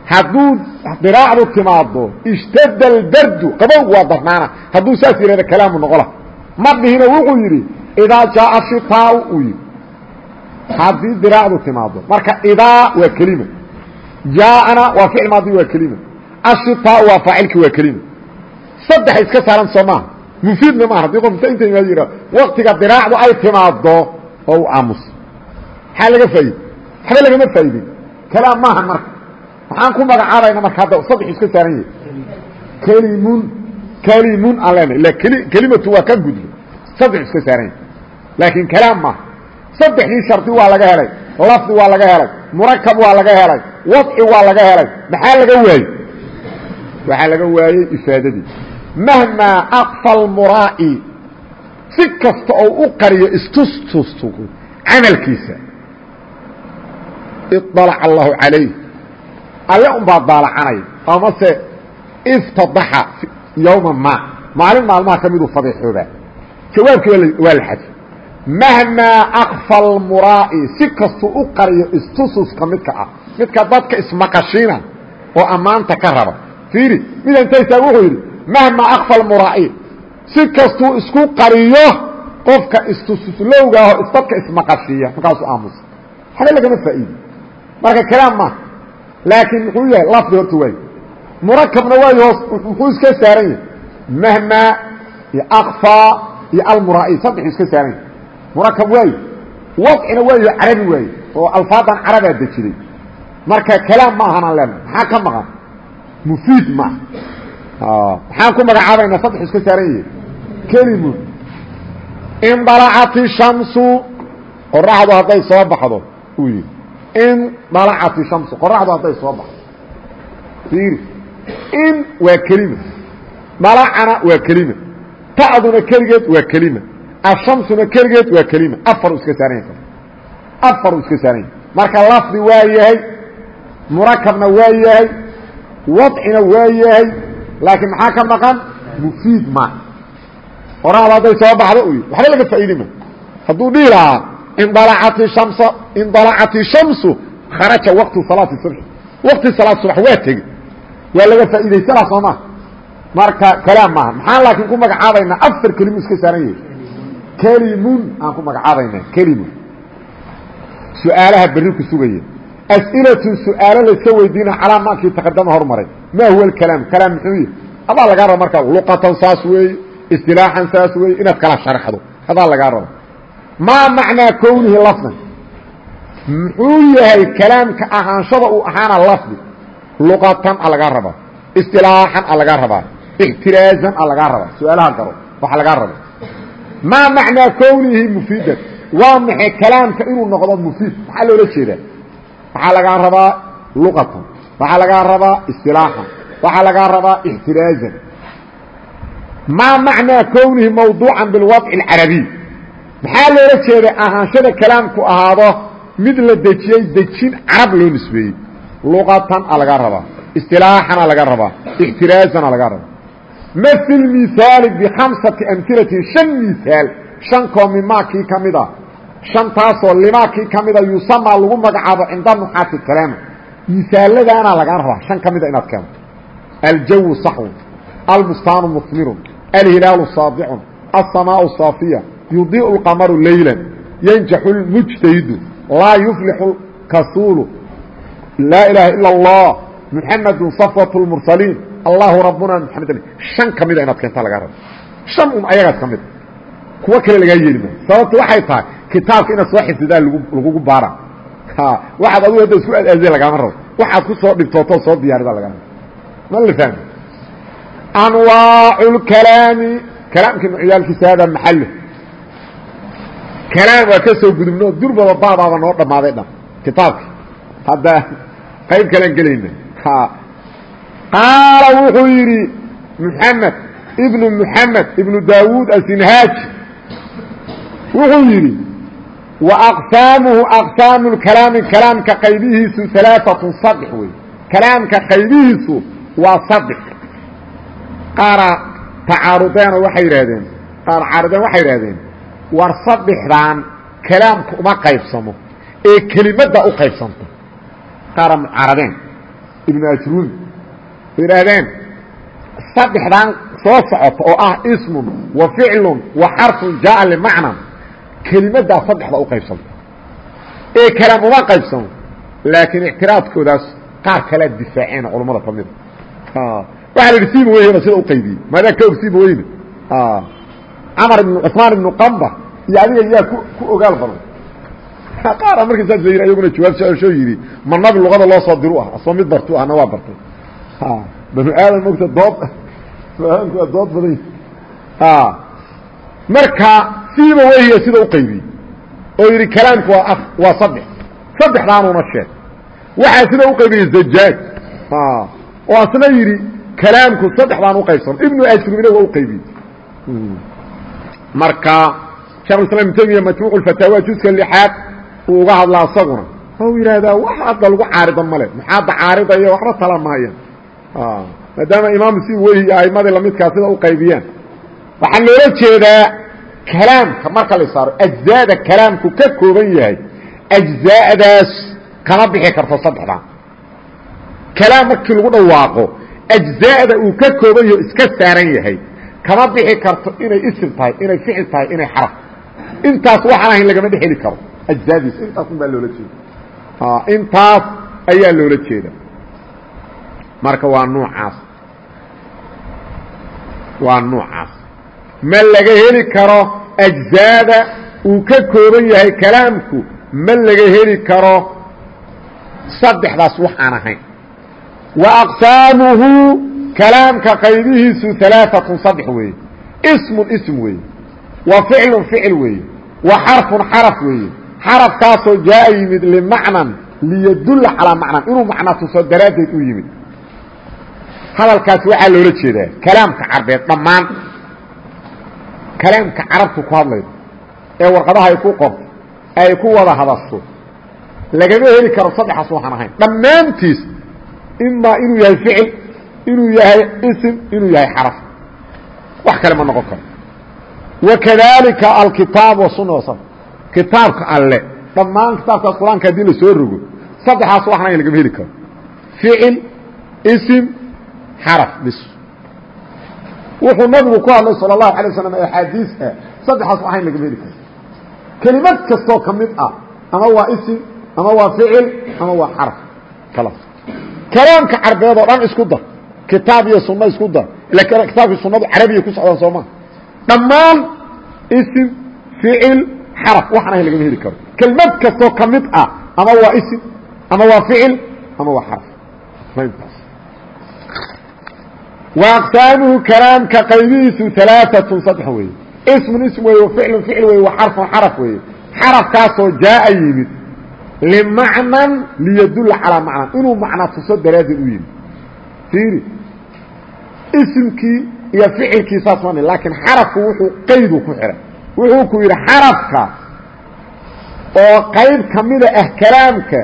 hadduu diraacdu timaado ishtadda albardu qabow waa darnaana hadduu saas yihahda kalaamu noqola. Ma wuxuu yidhi idaa jaaa shitaau uu yidhi. Haddii diraacdu timaado marka idaa waa kelima. Jaaana waa ficil maadi waa kelima. Ashitaau waa faacilki waa kelima saddex iska saaran soo maaha mufiidna maaha haddii qof inta imaad yidha waktiga diraacdu ay timaado oo u aamuso maxaa laga faa'iday waxba lagama faa'iidey kalaam maaha marka. Maxaan ku magacaabayna marka hadda saddex iska saaran yahay kelimun kelimun aan leenahay keli kelimatu waa ka gudbo saddex iska saaran yahay laakiin kalaam maaha. Saddexdii shardi waa laga helay. Lafdi waa laga helay. Murakab waa laga helay. Wadci waa laga helay. Maxaa laga waayey? Waxaa laga waayey ifaadadii mahmaa aqfa almuraa'i si kasta oo u qariyo istustustu camalkiisa. iطalaca allahu calayh alle unbaa daalacanaya amase iftadaxa yowma ma maalin maalmaha ka miduu fadeexoobaa jawaabkii waa la xadfay mahmaa akfa almuraa'i si kastuu u qariyo istususka midka ah. midka dadka ismaqashiina oo ammaanta ka raba. fiiri mid intaysaa wuxuu yidhi mahmaa akfa almuraa'i si kastuu isku qariyo qofka istususlowgaaho dadka ismaqashiiya markaasuu aamusa waxba lagama faa'iidi marka kalaam maaha laakiin muxuu yahay lafdi horta waayo murakabna waayo hoos muxuu iska saaran yahay. Mahmaa iyo akfaa iyo almuraa'i saddexuu iska saaran yahay. Murakab waayo wadcina waayo carabi waayo oo alfaadan carabaa dejiday marka kalaam ma ahanaan leenahay maxaa ka maqan? Mufiid maaha maxaan ku magacaabaynaa saddex iska saaran yahay kelimun indalacat ishamsu qoraxdu hadday soo baxdo uu yidhi indalacat ishamsu qoraxdu hadday soo baxdo. Fiiri in waa kelima. Dalacana waa kelima. Ta'duna keligeed waa kelima. Ashamsuna keligeed waa kelima. Afaru iska saaran yahay iska saaran marka lafdi waa yahay murakabna waa yahay wadcina waa yahay laakiin maxaa ka maqan? Mufiid ma. Qoraxda hadday soo baxdo u yidhi waxba laga faa'iidi ma. Hadduu dhihi lahaa indalacat shamsa indalacat ishamsu kharaja waqtu salaati subx waqti salaad subax waa tegi. Waa laga faa'iidaysanaa soo maa marka kalaam maaha. Maxaan laakiin ku magacaabaynaa afar kelimu iska saaran yahay kelimun aan ku magacaabaynaa kelimun. Su'aalaha berri ku sugaya as'ilatun su'aalo layska weydiina calaa maakii taqadama hormaray maa huwa alkalaam kalaam muxuu yahy adaa lagaa raba marka luqatan saas weeye istilaaxan saas weeye inaad kala sharxdo adaa lagaa raba maa macnaa kownihi lafdan muxuu yahay kalaamka ahaanshada uu ahaana lafdi luqatan a lagaa rabaa istilaaxan a lagaa rabaa ixtiraazan a lagaa rabaa su'aalaha garo waxa lagaa raba maa macnaa kownihi mufiidan waa maxay kalaamka inuu noqdo mufiid maxaa loola jeedaa waxaa lagaa rabaa luqatan waxaa lagaa rabaa istilaaxan waxaa lagaa rabaa ixtiraazan maa macnaa kownihi mawduucan bilwadci alcarabiy maxaa loola jeeda ahaanshada kalaamku ahaado mid la dejiyey dejin carab loo nisbeeyey? Luqatan a lagaa rabaa istilaaxana laga rabaa ixtiraazana laga rabaa mil mihaali bikhamsati amhilatin shan mihaal shan koo mimaakii ka mid a shantaasoo limaakii ka mida yusamaa lagu magacaabo cinda nuxaati kalaama misaaladaana lagaa rabaa shan ka mida inaad keento. Aljawu saxwun albustaanu muhmirun alhilaalu saadicun alsamaau saafiya yudiiu lqamaru leylan yanjaxu lmujtahidu laa yuflixu kasuulu laa ilaaha ila allah muxamadu safwat lmursaliin allahu rabbuna maxamed shan ka mida inaad keenta lagaa rabo shan un ayagaas ka mida kuwo kale lagaa yeeli maayo sababtu waxay tahay kitaabka inaad soo xifdidaa lagugu baara waxaad adigu hadda isku aadaazay lagaama rabo waxaad ku soo dhibtootoo soo diyaarida lagaama ma la fahmi? Anwaacu lkalaami kalaamka nucyaalkiisa hada maxalo kalaam waa ka soo gudubno durbaba baabaaba noo dhammaaday dham kitaabki hadda qayb kalaan gelayna. Qaala wuxuu yidhi muxamed ibnu muxamed ibnu daawuud asinhaaji wuxuu yidhi aqsaamuhu aqsaamu lkalaami kalaamka qaybihiisu alaaatun saddex wey kalaamka qaybihiisu waa saddex qaara tacaarudeen oo waxay yidhaahdeen qaar caarudeen waxay yidhahdeen war saddexdaan kalaamka uma qaybsamo ee kelimadda u qaybsanta qaara mucaaradeen ibnu ajruun yidhaahdeen saddexdan soo socota oo ah ismun wa ficlun wa xarfun kelimaddaa saddexda u qaybsanta ee kalaam uma qaybsamo laakiin ictiraadkoodaas qaar kalea difaaceen culammada ka mida waxaa la yidhi siiba weyna sida u qaybiyey. Maadaa ka og siiba weyne camar ibnu cusmaan ibnu qamba iyo adiga yaa ku ogaal badan. Qaara marka saas la yidhi ayaguna jawaab su'aashoo yidhi ma nabi luqada loo soo diru ah asoo mid bartu ahna waa bartay. Banu aadam mogta dood dood badan. Marka siiba wehiya sida u qaybiyey. Oo yidhi kalaamku waa af waa saddex. Saddexdaanuuna sheeg. Waxaa sida u qaybiyey zajaaj. Oo asna yidhi kalaamku saddexdaan u qaybsano ibnu ajrumina waa u qaybiyey. Marka shekhuislam ibn temiya majmuuc lfataawa juska lixaad uu uga hadlaa isaguna ou yidhaahdaa wax hadda lagu caarida male maxaadda caaridaya waxba tala maayaan maadaama imaamu si wehi aimadii lamidkaa sida u qaybiyaan waxaa loola jeedaa kalaamka marka la saaro ajzaada kalaamku ka kooban yahay ajzaadaas kama bixi karto saddexdan kalaam markii lagu dhawaaqo ajzaada uu ka kooban yaho iska saaran yahay kama bixi karto inay isim tahay inay ficil tahay inay xaraf. Intaas waxaan ahayn lagama dhex heli karo. Ajzaadiisa intaas un baa loola jeeda. Intaas ayaa loola jeeda. Marka waa nuucaas. Waa nuucaas ma laga heli karo ajzaada uu ka kooban yahay kalaamku ma laga heli karo saddexdaas wax aan ahayn. Wa aqsaamuhu kalaamka qaybihiisu alaaatun saddex weeye. Ismun ism weeye. Wa ficlun ficil weeye. Wa xarfun xaraf weeye. Xarafkaasoo jaaa yimid limacnan liyadulla calaa macnan. Inuu macna tuso daraaddeed u yimid. Hadalkaas waxaa loola jeedaa kalaamka carbeed dhammaan kalaamka carabtu ku hadlaydo ee warqadaha ay ku qorto ay ku wada hadasho lagama heli karo saddexaas waxaan ahayn. Dhammaantiis imaa inuu yahay ficil inuu yahay ism inuu yahay xaraf. Wax kale ma noqon karo. Wakadalika alkitaab wasunna wasab kitaabka alle dhammaan kitaabkaas qur'aanka haddii la soo rogo saddexaas waxaan ahayn lagama heli karo. Ficil ism xaraf bis wuxuu nabigu ku hadlay sal اlahu alay waslm axaadiis ah saddexaas waxayn lagama heli karin kelimad kastoo ka mid ah ama waa isim ama waa ficil ama waa xaraf kalas. Kalaamka carbeed oo dhan isku dar kitaab iyo sunno isku dar ila kitaabkii sunnadu carabiya ku socdaan soo maa dhammaan isim ficil xaraf waxaan ahayn lagama heli karo. Kelmad kastoo ka mid ah ama waa isim ama waa ficil ama waa xaraf waaqsaamuhu kalaamka qaybihiisu alaaatun saddex weeye ismun ism weye ficlun ficl weye xarfun xaraf weeye xarafkaasoo jaaa yimid limacnan liyadulla calaa macnan inuu macna tuso daraaddeed u yimid fiiri ismkii iyo ficilkii saas ma laakiin xarafku wuxuu qeydu ku xihay wuxuu ku yidhi xarafka oo qayb ka mida ah kalaamka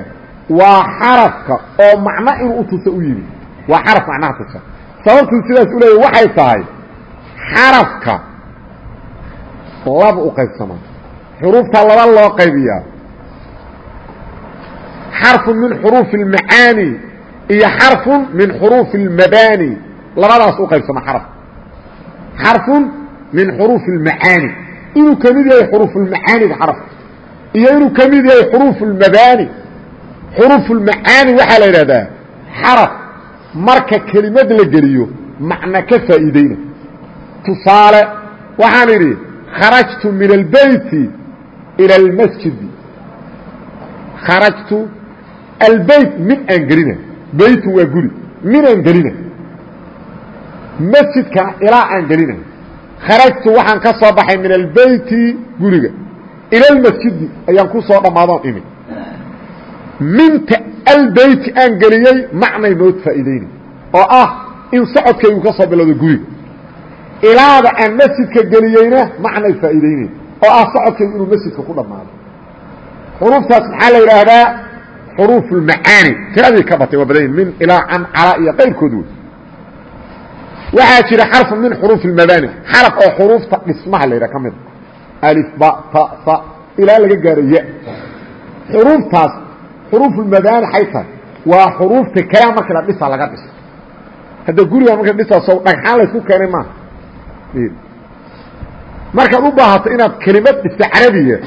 waa xarafka oo macno inuu utuso u yimid waa xaraf macnaha tusa sababtuu sidaas u leeya waxay tahay xarafka laba u qaybsamaa xuruufta laba loo qaybiyaa xarفu min xuruufi الmacaani iyo xarفu min xuruufi الmabaani labadaas u qaybsama xarafka xarفu min xuruufi الmacaani inuu ka mid yahay xuruufulmacaaniga xarafka iyo inuu ka mid yahay xuruufu اlmabaani xuruufu اlmacaani waxaa la yidhahdaa xaraf marka kelimad la geliyo macno ka faa'iideyna. Tusaale waxaan idhi kharajtu min albeyti ila almasjidi. Kharajtu albeyt min aan gelina beytun waa guri min aan gelina. Masjidkana ilaa aan kharajtu waxaan ka soo baxay min albeyti guriga. Ila almasjidi ayaan ku soo dhammaadoon imi. Minta albeyti aan geliyey macnay nood faa'iideyna oo ah in socodkaygu ka soo bilowdo guriga ilaada aan masjidka geliyeyna macnay faa'iideynayn oo ah socodkaygu inuu masjidka ku dhammaado. Xuruuftaas maxaa la yidhaahdaa? Xuruuf ulmacaani tiradii ka batay waa badan min ilaa can calaa iyo qayrkood wey waxaa jira xarfu min xuruuf اlmabaani xaraf oo xuruufta dhismaha la yidhaha ka mida alif ba ta sa ilaa laga gaaro ya. Xuruuftaas xuruuf ulmabaani xay tahay waa xuruufta kalaa markii la dhisa laga dhiso. Hadda guriga marka dhisa sow dhagxaan laysku keenay maaha markaad u baahato inaad kelimad dhista carabiya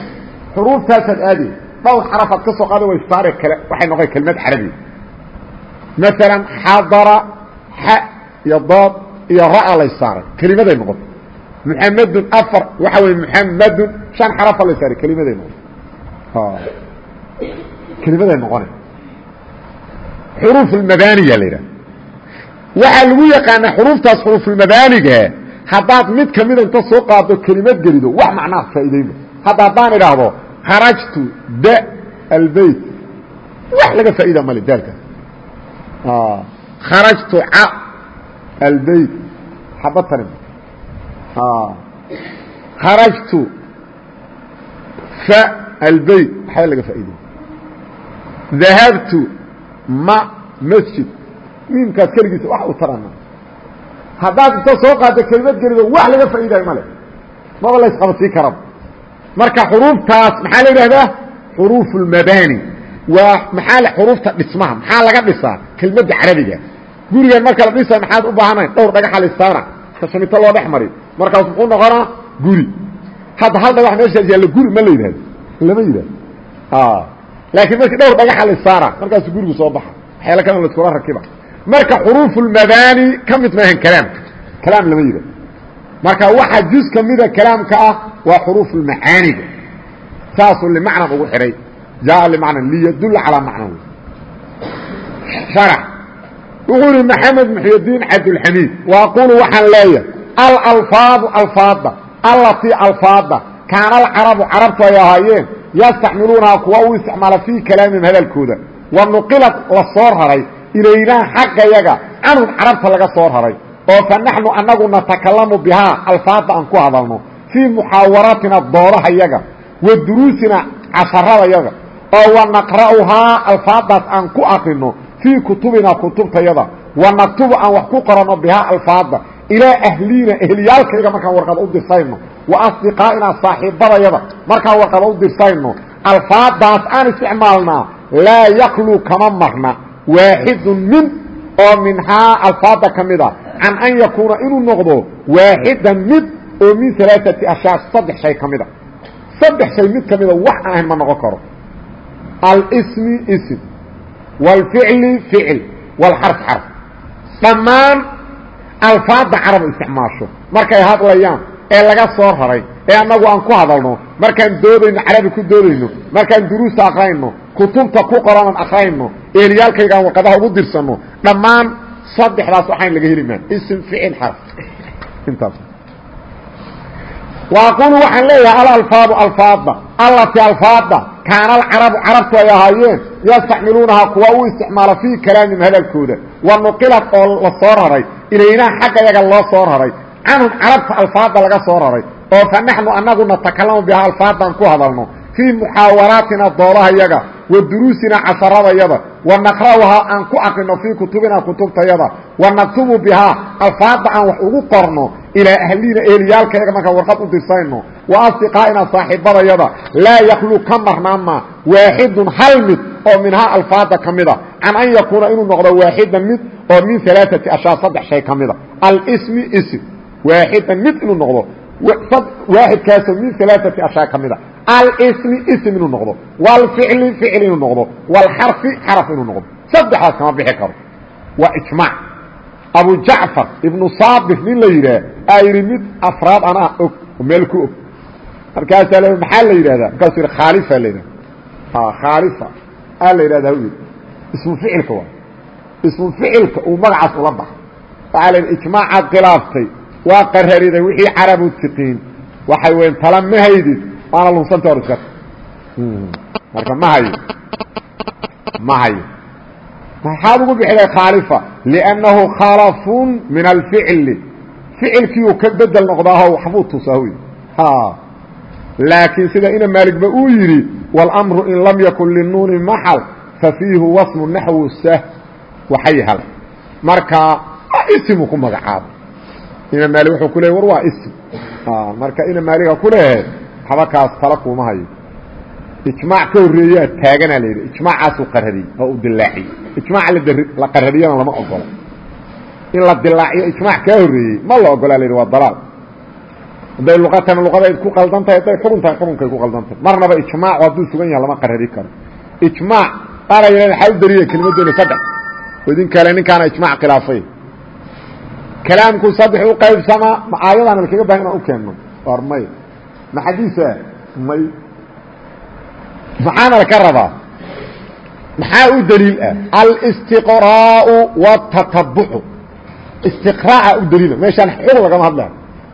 xuruuftaasaad aadi dhowr xarafaad ka soo qaada way saare kale waxay noqon kelimad carabiya maalan xadara xa iyo dood iyo ra lay saaray kelimaday noqota muxamedun afar waxa wey muxamedun shan xarafa lay saaray kelimaday noqota kelimaday noqona xuruuf ulmabaaniya la yidhaha. Waxaa lagu yaqaanaa xuruuftaas xuruufulmabaaniga haddaad mid kamida inta soo qaado kelimad gelido wax macnaa faa'iideyma hadda haddaan idhaahdo kharajtu da albeyt wax laga faa'iida male daalkaas kharajtu ca albeyt xaba tarin kharajtu fa albeyt waxba laga faa'iidey dahabtu ma masjid. Miimkaas keligiisa wax u tarana. Haddaad inta soo qaado kelimad gelido wax laga faa'iidayo male maba la isqabadsiin karaba marka xuruuftaas maxaa la yidhahdaa xuruuf اlmabani waa maxaa xuruufta dhismaha maxaa laga dhisaa? Kelmadda carabiga. Gurigan marka la dhisa maxaad u baahanayn dhowr dhagaxa lisaana kasamito loo dhex mari. Markaas muxuu noqonaa guri. Hadda hal dhagax meeshaas yaalla guri ma la yidhahdo lama yidhahdo laakiin markii dhowr dhagaxa lisaana markaasu gurigu soo baxa. Waxyaala kale laskula rakiba marka xuruuf اlmabani ka mid maahan kalaamka kalaam lama yidhahdo marka waxaa juz ka mida kalaamka ah waa xuruuf اlmacaaniga saasuu limacnan ugu xidhay jaa limacnan liyadulla calaa macnan sharax. Wuxuu yihi maxamed muxydiin cabdulxamiid wa aqulu waxaan leeyahay alalfaadu alfaada allatii alfaada kaana alcarabu carabtu ay ahaayeen yastacmiluunaha kuwa u isticmaala fii kalaamihim hadalkooda. Wa nuqilat la soo raray ilaynaa xaggayaga canhum carabta laga soo raray. Oo fa naxnu anagu natakalamu bihaa alfaada aan ku hadalno fii muxaawaratina doodaha yaga wa duruusina casharada yaga oo wa naqra'uhaa alfaadaas aan ku akrino fii kutubina kutubtayada wa naktubu aan wax ku qoranno bihaa alfaada ilaa ahliina ehliyaalkayga markaan warqada u dirsayno wa asdiqaa'ina saaxiibadayada markaan warqada u dirsayno alfaadaas aan isticmaalnaa laa yakluu kama marna. Waaxidun min oo minhaa alfaada ka mid a. Can an yakuuna inuu noqdo waaxidan mid oo min alaaati ashyaa saddex shay ka mida saddex shay mid ka mida wax aan ahayn ma noqon karo. Alsmi ism wاlficli ficil. Wاlxarf xarf dhammaan alfaada carab isticmaasho. Markay hadlayaan ee laga soo raray ee annagu aan ku hadalno markaan doodayno carabi ku doodayno markaan duruusta aqrayno kutubta ku qoranan aqrayno eeliyaalkaygaan warqadaha ugu dirsanno dhammaan saddexdaas waxayn laga heli maa ism ficil xarf intaas. Waaqulu waxaan leeyahay alalfaadu alfaada allati alfaada kaana alcarabu carabtu ay ahaayeen yastacmiluunahaa kuwa u isticmaala fii kalaamihim hadalkooda wa nuqilat oo la soo raray ilaynaa xagga yaga loo soo raray canhum carabta alfaada laga soo raray oo fa naxnu anagu natakalamu bihaa alfaadaan ku hadalno fii muxaawaraatina doodaha yaga wa duruusina casharadayada wa naqra'uhaa aan ku akrino fii kutubina kutubtayada wa naktubu bihaa alfaada aan wax ugu qorno ilaa ahliina eheliyaalkayaga markaan warqad u dirsayno wa asdiqaa'ina saaxiibadayada laa yakluu ka marnaama waaxidun hal mid oo minhaa alfaada ka mida can an yakuuna inuu noqdo waaxidan mid oo min alaaati ashyaa saddex shay ka mida. Alsmi waaxidan mid inuu noqdo waaxidkaasoo min alaaati ashyaa ka mida. Alsmi ism inuu noqdo. Wاlficli ficl inuu noqdo. Wاlxarfi xaraf inuu noqdo. Saddexdaas kama bixi karo. Waa ijmaac abu jacfar ibnu saabir nin la yidhaah aa yidhi mid afraad anaa og oo meel ku og. Markaasaa l maxaa la yidhahdaa markaasuu yidhi khaalifa la yidhahda khaalifa. Aa la yidhahdaa yidhi ismu ficilka waa ismu ficilka uu magacaas ula baxa waxaa la yidhi ijmaacaad khilaaftay waa qarariday wixii carabu tiqiin. Waxay weyn tala ma haydid. Waana lunsanta hor iska marka ma hayo. Ma hayo. Maxaad ugu bixiday khaalifa? Liannahu khalafun min alficli. Ficilkiiuu ka bedel noqdaaho waxbuu tusaa wy laakiin sida ina maaligba uu yidhi wاlmru in lam yakun linuuni maxal fafiihu wasmu naxwu sah. Waxayhal marka isimu ku magacaabo ina maalig wuxuu ku leey war waa isim marka ina maaliga ku leehe waxba kaas tala kuuma hayo. Ijmaac ka horreeyaa taaganaa la yidhi ijmaacaasuu qarradiyey oo uu dilaaciyey ijmaac la qarradiyana lama ogola. In la dilaaciyo ijmaac kaa horreeyey ma la ogolaa la yidhi waa dalaal. Hadday luqatana luqadayd ku qaldan tahay hadday xukun tahay xukunkay ku qaldan tahay. Marnaba ijmaacu hadduu sugan yahay lama qarradi karo. Ijmaac qaara yidhahda waxaa u dariya kelimadoona saddex. Oo idin kale ninkaana ijmaac khilaafay kalaamku saddex u qaybsamaa ma aayadaana lakaga baahan inaan u keenno. War may. Ma xadiisa may. Maxaana laka rabaa? Maxaa u daliil ah? Alistiqraa'u wاtatabucu istiqraaca u daliila. Meeshaan xog lagama hadlayo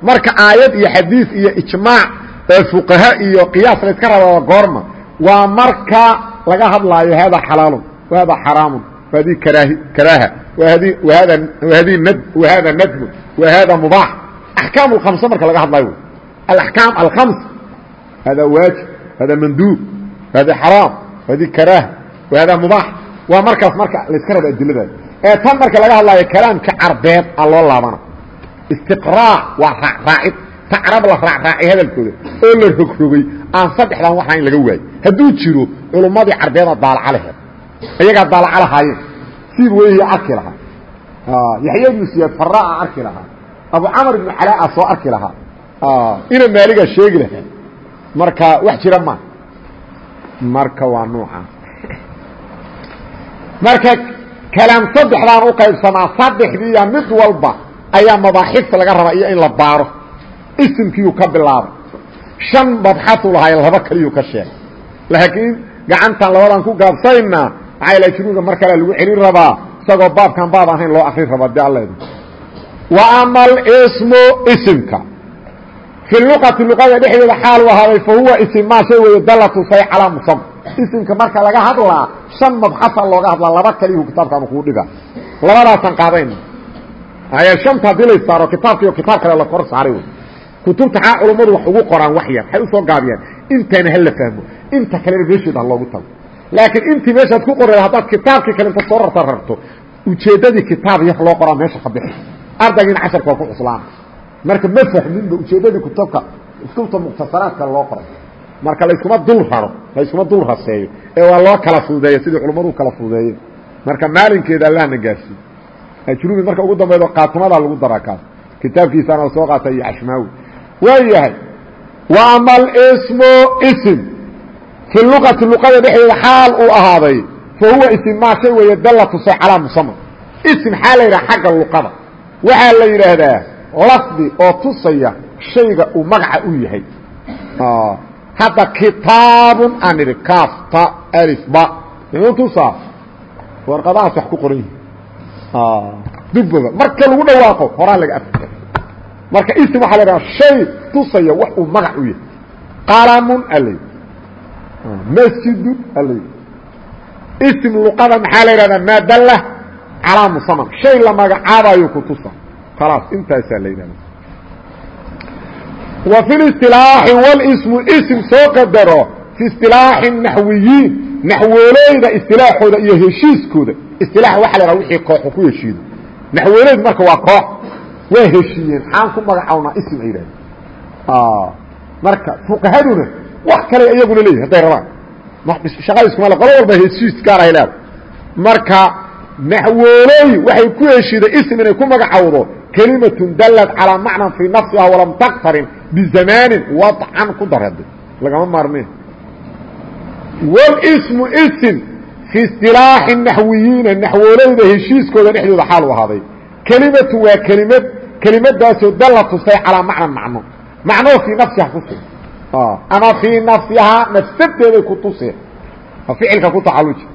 marka aayad iyo xadiid iyo ijmaac ee fuqaha iyo qiyaas layska rabaa goorma. Waa marka laga hadlaayo hada xalaalun wahada xaraamun. Wahadii karaahi karaaha wahadi wahada wahadii nad wahada nadmun wahada mubaax axkaam alkhamsa marka laga hadlayo alaxkaam alkhams hada waajib hada manduub hada xaraam hadi karaaha wahada mubaax waa markaas marka layska raba adiladaas ee tan marka laga hadlaayo kalaamka carbeed a loo laabana istiqraac waa raacraacid tacrab la raacraacay hadalkooda oo la rogrogay aan saddexdan waxaa in laga waayo hadduu jiro culummadii carbeeda daalaca laheed iyagaa daalaca lahaayeen siib weyhi arki lahaa. Yaxya ibnu siyaad faraa arki lahaa. Abu camar ibnu calaa soo arki lahaa. Ina maaligaa sheegi lahaa. Marka wax jira ma. Marka waa nuuca. Marka kalaam saddexdaan u qaybsamaa saddexdiiya mid walba ayaa mabaaxifta laga rabaa iyo in la baaro. Isimkiiu ka bilaabay shan mabxasu lahaay laba kaliyuu ka sheegay laakiin gacantan labadan ku gaabsayna maxaa la junuuga mar kale lagu celin rabaa isagoo baabkan baab ahayn loo akrin rabaa de alla wa ama alismu isimka. Fi luqati luqada dhexdeeda xaalu ahaaday fa huwa isim maa shay weeye dalla tusay calaa musama isimka marka laga hadlaa shan mabxasa looga hadlaa laba kaliyu kitaabkaanu kuu dhiga labadaasaan qaadayna shanta haddii la saaro kitaabkiiyo kitaab kale la kor saaray wey kutubta xaa culummadu wax ugu qoraan wax yar waxay u soo gaabiyaan. Intaana ha la fahmo. Inta kalena meesheeda ha loogu tago laakiin intii meeshaad ku qorreed haddaad kitaabkii kale inta soo rarta rarto ujeeddadii kitaab yar loo qoraa meesha ka bixi. Ardaygiina casharka waa ku cuslaana marka ma fahminba ujeeddadii kutubka kutubta mukhtasaraadka loo qoray. Marka layskuma dul raro layskuma dul raseeyo. Ee waa loo kala fududeeya sidii culummadu kala fududeeyeen marka maalinkeeda allahna gaarsiiye ajrubi marka ugu dambaydo qaatimadaa lagu daraa kaas. Kitaabkiisaana soo qaata iyo cashmaawi waa yahay wa ama alismu isim fi luqati luqada dhexdeeda xaal uu ahaaday fa huwa isim maa shay weeye dalla tusay calaa musama isim xaa la yidhaha xagga luqada waxaa la yidhaahdaa lafdi oo tusaya shayga uu magaca u yahay hadda kitaabun aan idhi kaafta alifba muxuu tusaa warqadahaas wax ku qoran yihi dubboga marka lagu dhawaaqo horaa laga afka marka isim waxaa la dhaha shay tusaya wax uu magac u yahay qalamun alay masjidun alay isim luqada maxaa la yidhahdaa maa dalla calaa musaman shay la magacaabayo ku tusa. Khalaas intaasaa la yidhahda wa fi listilaaxi walismu ism soo qadaro fi istilaaxi naxwiyiin naxwooleyda istilaaxooda iyo heshiiskooda. Istilaax waxa la dhaha wixii kooxu ku heshiido. Naxwooleyd marka waa koox waa heshiiyeen. Xaan ku magacawnaa ism ay yidhahdeen marka fuqahaduna wax kale iyaguna leeyihiin hadday rabaan. Shaqadiiskuma qolo walba heshiis gaar ay leedahay marka naxwooley waxay ku heshiiday ism inay ku magacawdo kelimatun dallat calaa macnan fii nafsiha walam taktarin bizamaanin wadcan ku darade lagama maarme wlsmu ism fii isilaaxi naxwiyiina naxwooleyda heshiiskooda dhexdooda xaal u ahaaday. Kelimatu waa kelimad kelimadaasoo dalla calaa macnan macno. Macnoo fii nafsiha tusay ama fii nafsihaa nafsadeeday ku tuseen ficilka ku tacaluji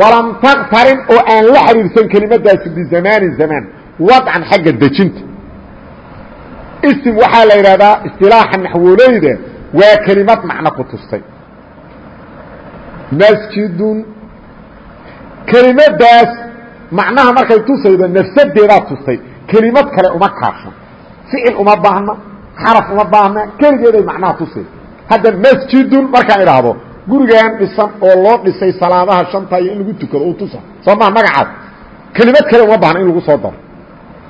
walam taktarin oo aan la xiriirsan kelimadaasi bizamaanin zamaan wadcan xagga dejinta isim waxaa la yidhahdaa istilaaxa naxwooleyda waa kelimad macno ku tustay masjidun kelimadaas macnaha markay tusaydo nafsadeedaa tustay kelimad kale uma kaashan ficil uma baahna xaraf uma baahna keligeeday macnaha tusay hadda masjidun markaan idhaahdo gurigan dhisan oo loo dhisay salaadaha shanta iyo in lagu tukado u tusa. Soo maa magacaas? Kelimad kale uma baahna in lagu soo daro.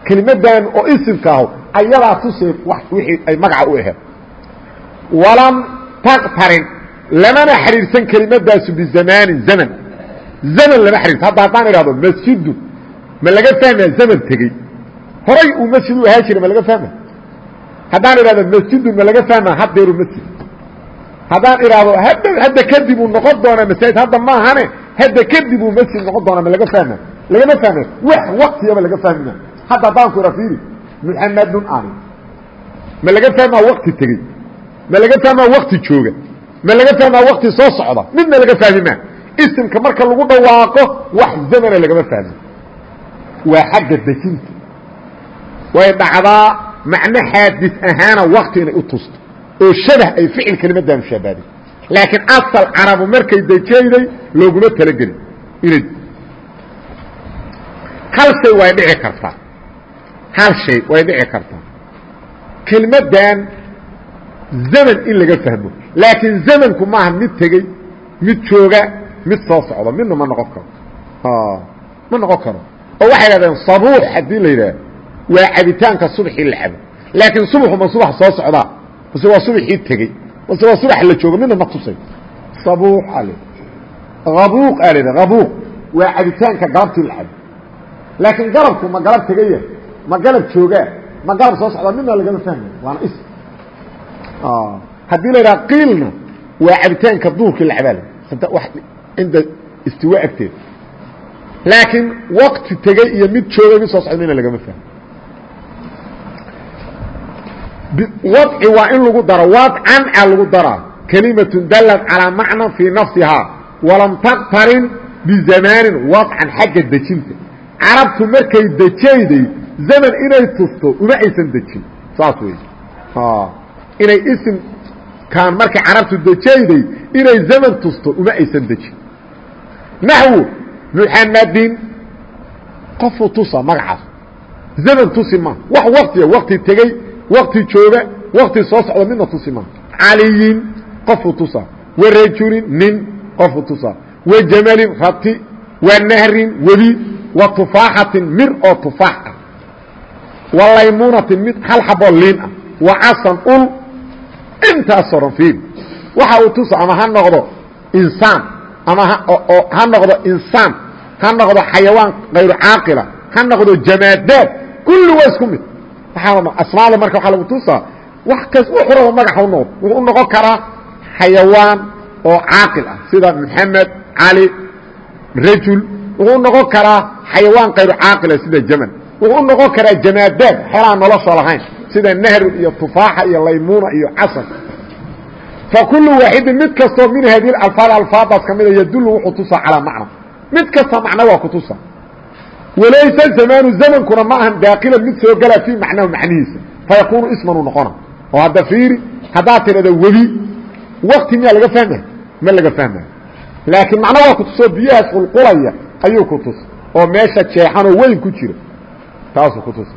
Kelimadan oo isimka aho ayadaa tusay wixii ay magaca u aheed. Walam taqtarin lamana xidhiirsan kelimadaasu bizamaanin zaman. Zaman lama xidhiirto hadda haddaan idhahdo masjidu ma laga fahmaa zaman tegey? Horay uu masjid u ahaa jira ma laga fahma haddaan idhahdo masjidun ma laga fahmaa? Haddeeru masjid. Haddaan idhaahdo hadda hadda kadib uu noqon doonaa masaajid hadda maahane hadda kadib uu masjid noqon doonaa ma laga fahma lagama fahma wax waktiyaba laga fahmima hadda haddaan ku ira fiiri muxamadun ani ma laga fahmaa wakti tegey? Ma laga fahmaa wakti jooga? Ma laga fahmaa wakti soo socda? Midna laga fahmi maa isimka marka lagu dhawaaqo wax zamana lagama fahmi waa xagga dejinta way dhacdaa macno xaadis ahaana wakti inay u tusto oo shabah ay ficil kelimaddaanu shaabaaday laakiin asal carabu markay dejayday looguma talagelin. Inay hal shay way dhici kartaa. Hal shay way dhici kartaa. Kelmaddan zaman in laga fahmo. Laakiin zamanku maaha mid tegey mid jooga mid soo socda midna ma noqon karo. Ma noqon karo. Oo waxay dhahdeen sabuux haddii la yidhaah waa cabitaanka subaxii la cabo. Laakiin subaxu ma subax soo socdaa mase waa subaxii tegey mase waa subax la joogo midna ma tusay. Sabuux al abuuq la abuuq waa cabitaanka galabtii la cabo. Laakiin galabku ma galab tegaya ma galab joogaa ma galab soo socdaa midna lagama fahmay waana is. Haddii la yidhaha qiilna waa cabitaanka duurkii la cabaa cinda istiwa agteed. Laakiin wakti tegey iyo mid joogay mid soo socda midna lagama fahmo wadci waa in lagu daro wadcan a lagu daraa. Kelimatun dalad calaa macnan fii nafsihaa walam taqtarin bizamaanin wadcan xagga dejinta. Carabtu markay dejayday zaman inay tusto uma aysan dejin. Saas wey inay isimkaan markay carabtu dejayday inay zaman tusto uma aysan dejin. Naxwu muxamadin qofuu tusa magacaas. Zaman tusi ma. Wax waktiya wakti tegey wakti jooga wakti soo socda midna tusi ma. Caliyin qofuu tusa. Warajulin nin qofuu tusa. Wajamalin rati. Wanahrin webi wa tufaaxatin mir oo tufaax ah. Wa laymuunatin mid hal xaboo liin ah. Wa casan ul. Intaasoo dhan fiil waxa uu tusa ama ha noqdo insaan ama ha noqdo insaan. Ha noqdo xayawaan kayru caaqila. Ha noqdo jamaadaad. Kulli waa isku mid waaa asmaada marka waaa lagu tusaa wax kas wuxuu rabo magaxa u noqdo wuxuu u noqon karaa xayawaan oo caaqil ah. Sida maxamed cali rajul. Wuxuu u noqon karaa xayawaan kayru caaqila sida jamal wuxuu u noqon karaa jamaadaad xelaan nolosha lahayn sida nahrun iyo tufaaxa iyo laymuuna iyo casal fakulu waaxidin mid kastoo min hadihi alfaad alfaadaas ka mida yadulu wuxuu tusaa calaa macna. Mid kasta macno waa ku tusa walaysa zamaanu zamankuna ma ahan daakila mid soo gala fii macnahu macnihiisa fayakuunu isman u noqona oo hadda fiiri haddaad tidhahdo webi wakti miyaa laga fahmaya ma laga fahmayo laakiin macno waa ku tusoo biyahaas qulqulaya ayuu ku tusa oo meesha jeexanoo weyn ku jira taasuu ku tusa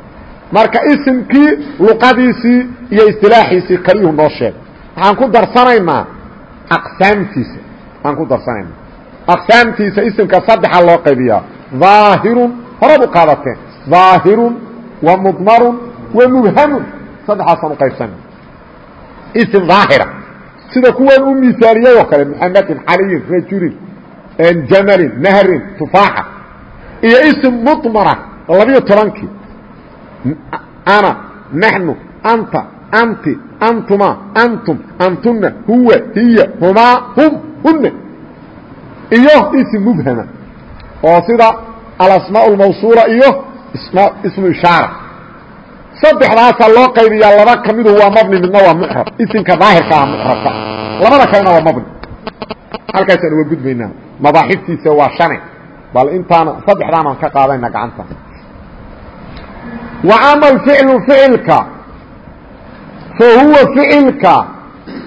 marka isimkii luqadiisii iyo istilaaxiisii kaliyuhu noo sheegay waxaan ku darsanaynaa aqsaamtiisa waxaan ku darsanaynaa aqsaamtiisa isimka saddexa loo qaybiyaa ظaahirun horaad u qaadateen ظaahirun wa mudmarun wa mubhamun. Saddexaasaan u qaybsana isim ظaahira sida kuwan u misaaliyay oo kale muxamedin caliyin rajulin jamalin nahrin tufaaxa. Iyo isim mudmara labiyo tobankii ana naxnu anta anti antuma antum antuna huwa hiya humaa hum huna iyo ism mubhama. Oo sida alasmaa اlmawsuula iyo ismu ishaara saddexdaasaa loo qaybiyaa laba ka midu waa mabni midna waa mucrab isimka daahirka ah mucrabka labada kalena waa mabni. Halkaasaan uga gudbaynaa. Mabaaxiftiisa waa shane. Bal intaana saddexdaanaan ka qaadayna gacanta. Wa ama alficlu ficilka. Fa huwa ficilka.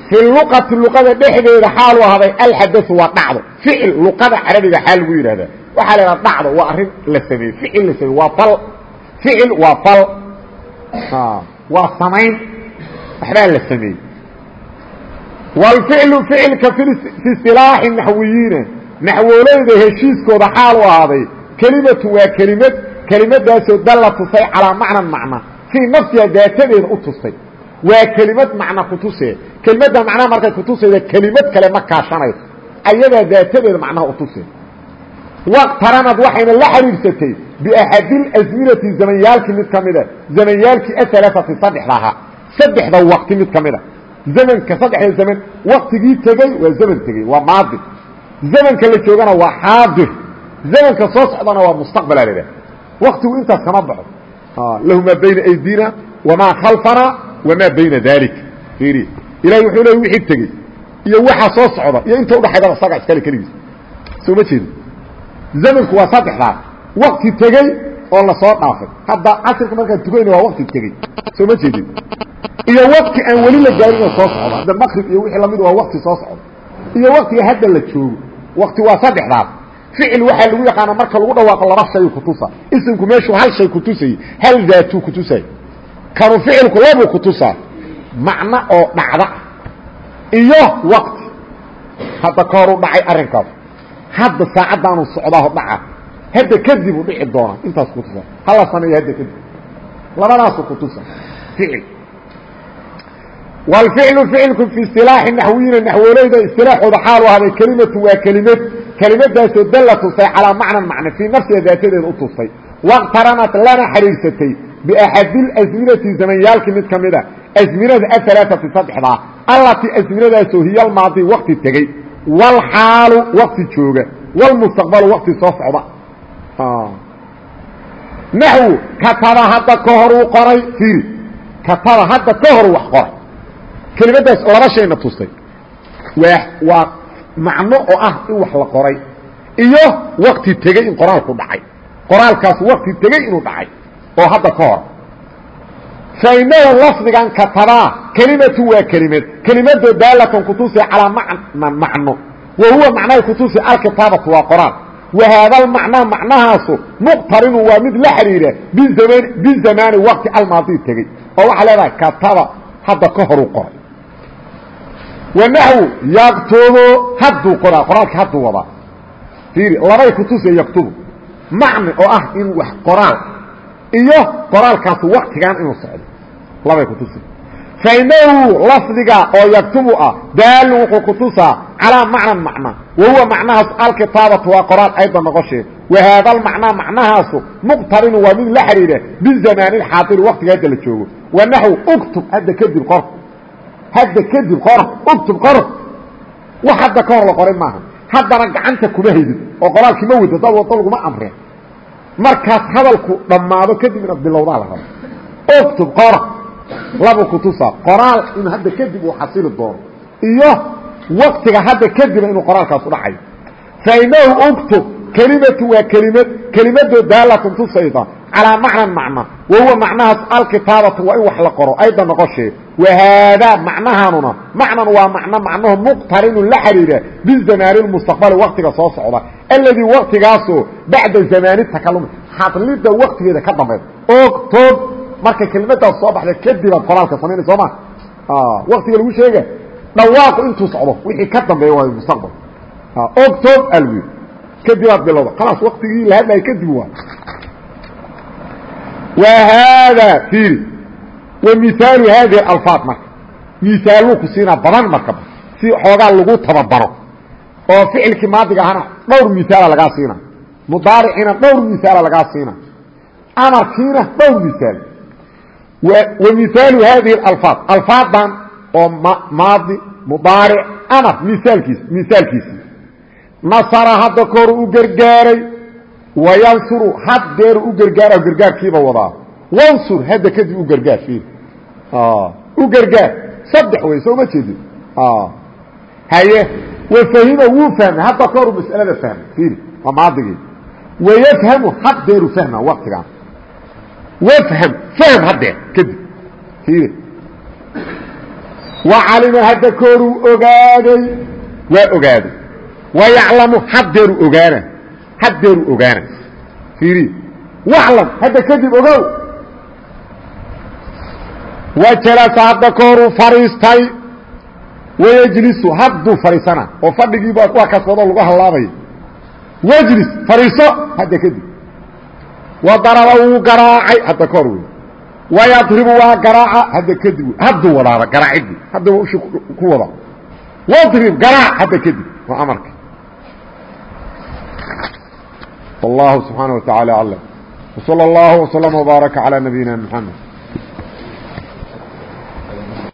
Fi luqati luqada dhexdeeda xaalu ahday alxadau waa dhacdo. Ficil luqada carabiga xaal lagu yidhahdaa waxaa la idhaha dhacdo waa arrin la sameeyey ficil la sameeye waa fal ficil waa fal waa samayn. Waxbaa la sameeyey. Wاlficlu ficilka fi isilaaxi naxwiyiina naxwooleyda heshiiskooda xaal u ahaaday. Kelimatu waa kelimad kelimadaasoo dalla tusay calaa macnan macna. Fii nafsiha daatadeeda u tustay waa kelimad macna kutusee kelimadda macnaha markay kutusayda kelimad kale ma kaashanayso. Ayadaa daatadeeda macnaha utusee waqtaranad waxayna la xidhiirsatay biaxadi اlasminati zamanyaalkii mid ka mida. Zamanyaalkii aalaati saddexda ahaa saddexda waqti mid ka mida. Zamanka saddexda zaman waktigii tegey waa zaman tegey waa maadi. Zamanka la joogana waa xaadir zamanka soo socdana waa mustaqbala la idhaha waktigu intaas kama baxo. Lahu maa bayna aydina wamaa khalfana wamaa bayna dalik iri ilahay wuxuu leey wixii tegey iyo waxa soo socda iyo inta udhaxaydaba isaga iskale keligiis. Soo ma jeedo zamanku waa saddexdaas wakti tegey oo la soo dhaafay. Hadda casirka markaan tukayna waa wakti tegey. Soo ma jeedin. Iyo wakti aan weli la gaarinoo soo socda. Hadda maqrib iyo wixii la mid waa wakti soo socda. Iyo waktiga hadda la joogo. Wakti waa saddexdaas ficil waxaa lagu yaqaana marka lagu dhawaaqo laba shayu kutusa isimku meeshuu hal shay kutusayey hal daatuu kutusay kanu ficilku labuu kutusaa macno oo dhacda. Iyo wakti hadda ka horu dhacay arrinkaas hadda saacaddaanu socdaaho dhaca hadda kadib u dhici doona. Intaas kutusa hala sameeyo hadda kadib. Labadaasu kutusa ficil. Wاlficlu ficilku fi isilaaxi naxwiyiina naxwooleyda isilaaxooda xaalu ahday kelimatu waa kelimad kelimadaasoo dalla tusay calaa macnan macne fii nafsiha daatadeeda u tustay waqtaranat lana xidhiirsatay biaxadi اlasminati zamanyaalkii mid ka mida asminada ahalaaati saddexdaa. Allatii asminadaasoo hiya almaadi wakti tegey wاlxaalu wakti jooga wاlmustaqbalu wakti soo socda naxwu kataba hadda ka horuu qoray iri kataba hadda ka horu wax qoray kelimadaas laba shayna tustay waa waa macno oo ah in wax la qoray iyo wakti tegey in qoraalku dhacay qoraalkaas wakti tegey inuu dhacay oo hadda ka hor fainahu lafdigan katabaa kelimatu waa kelimad. Kelimadoo daalatan kutusi calaa macnan macno. Wa huwa macnaha kutusi alkitaabatu waa qoraal wa haada lmacnaa macnahaasu muqtarinu waa mid la xidhiira bizaman bizamaani wakti almaadi tegey. Oo waxaa leedahay kataba hadda ka horu qoray. Wanaxwu yaktubu hadduu qoraa qoraalka hadduu wadaa fiiri labay kutusa yaktubu. Macni oo ah in wax qoraal iyo qoraalkaas waktigan inuu socdo labay kutusa fainahu lafdiga oo yaktubu ah daalu wuxuu kutusaa calaa macnan macna. Wa huwa macnahaas alkitaabatu waa qoraal ayda noqoshee. Wa haada almacnaa macnahaasu muqtarinu waa mid la xidhiidha bizamaani xaadiri waktiga hadda la joogo. Wanaxw uktub hadda kadib qor. Hadda kadib qor uktub qor. Wax hadda ka hor la qoray maaha. Haddana gacanta kuma haydid oo qoraalkii ma wado dad wado laguma amreen markaas hadalku dhammaado kadib inaad bilowdaa la rabo uktub qor labu kutusaa qoraal inuu hadda kadib uu xasili doono. Iyo waktiga hadda kadiba inuu qoraalkaas u dhacayo fainahu uktub kelimatu waa kelimad kelimadoo daalatun tusayda calaa macnan macna. Wa huwa macnahaas alkitaabatu waa wax la qoro ayda noqoshee wa haadaa macnahanuna macnan waa macno macnaho muqtarinun la xidhiira bizamaani lmustaqbali waktiga soo socda. Alladii waktigaasoo bacda zamaani takalumi hadlidda waktigeeda ka dambayda ogtob markay kelimadaas soo baxda kadibaad qoraalka samaynay soo ma? Waktiga lagu sheega dhawaaqu intuu socdo wixii ka dambeeya waayo mustaqbal. Ogtob alwi kadibaad bilowda khalaas waktigii la hadlaya kadib waa. Wa haadaa fiiri wa mihaalu haadihi alfaad marka. Mihaaluu ku siinaa badan marka. Si xoogaa lagu tababaro. Oo ficilkii maadiga ahana dhowr mihaala lagaa siina. Mudaariciina dhowr mihaala lagaa siina. Amarkiina dhowr mihaal mihaalu haadihi alfaad alfaadan oo maadi mudaaric amar miaalkiis mihaalkiisi nasara hadda kahor u gargaaray wayansuru haddeeru u gargaara gargaarkiiba wadaa wansur hadda kadib u gargaar fiir u gargaar saddex wey soo ma jeedin haye wafahima wuu fahmay hadda kahor mas'alada fahmay fiiri waa maadigii wayafhamu haddeeru fahma waktigaan wafham fahm haddeer kadib fiiri wacalima hadda kooruu ogaaday waa ogaaday wayaclamu haddeeru ogaana haddeeru ogaana fiiri waclam hadda kadib ogow wajalasa hadda kooruu fadhiistay wayejlisu hadduu fadhiisana oo fadhigiiba waa kasbado lagu hallaabaya wejlis fadhiiso hadda kadib wadaraba wuu garaacay hadda kahor wey wayadribu waa garaaca hadda kadib hadduu wadaaba garaacidii hadda usha ku wada. Wadrib garaac hadda kadib waa amarka. Wallahu subxaana wa tacaala aclam wsala allahu wslama wbaaraka calaa nabiyina mxamed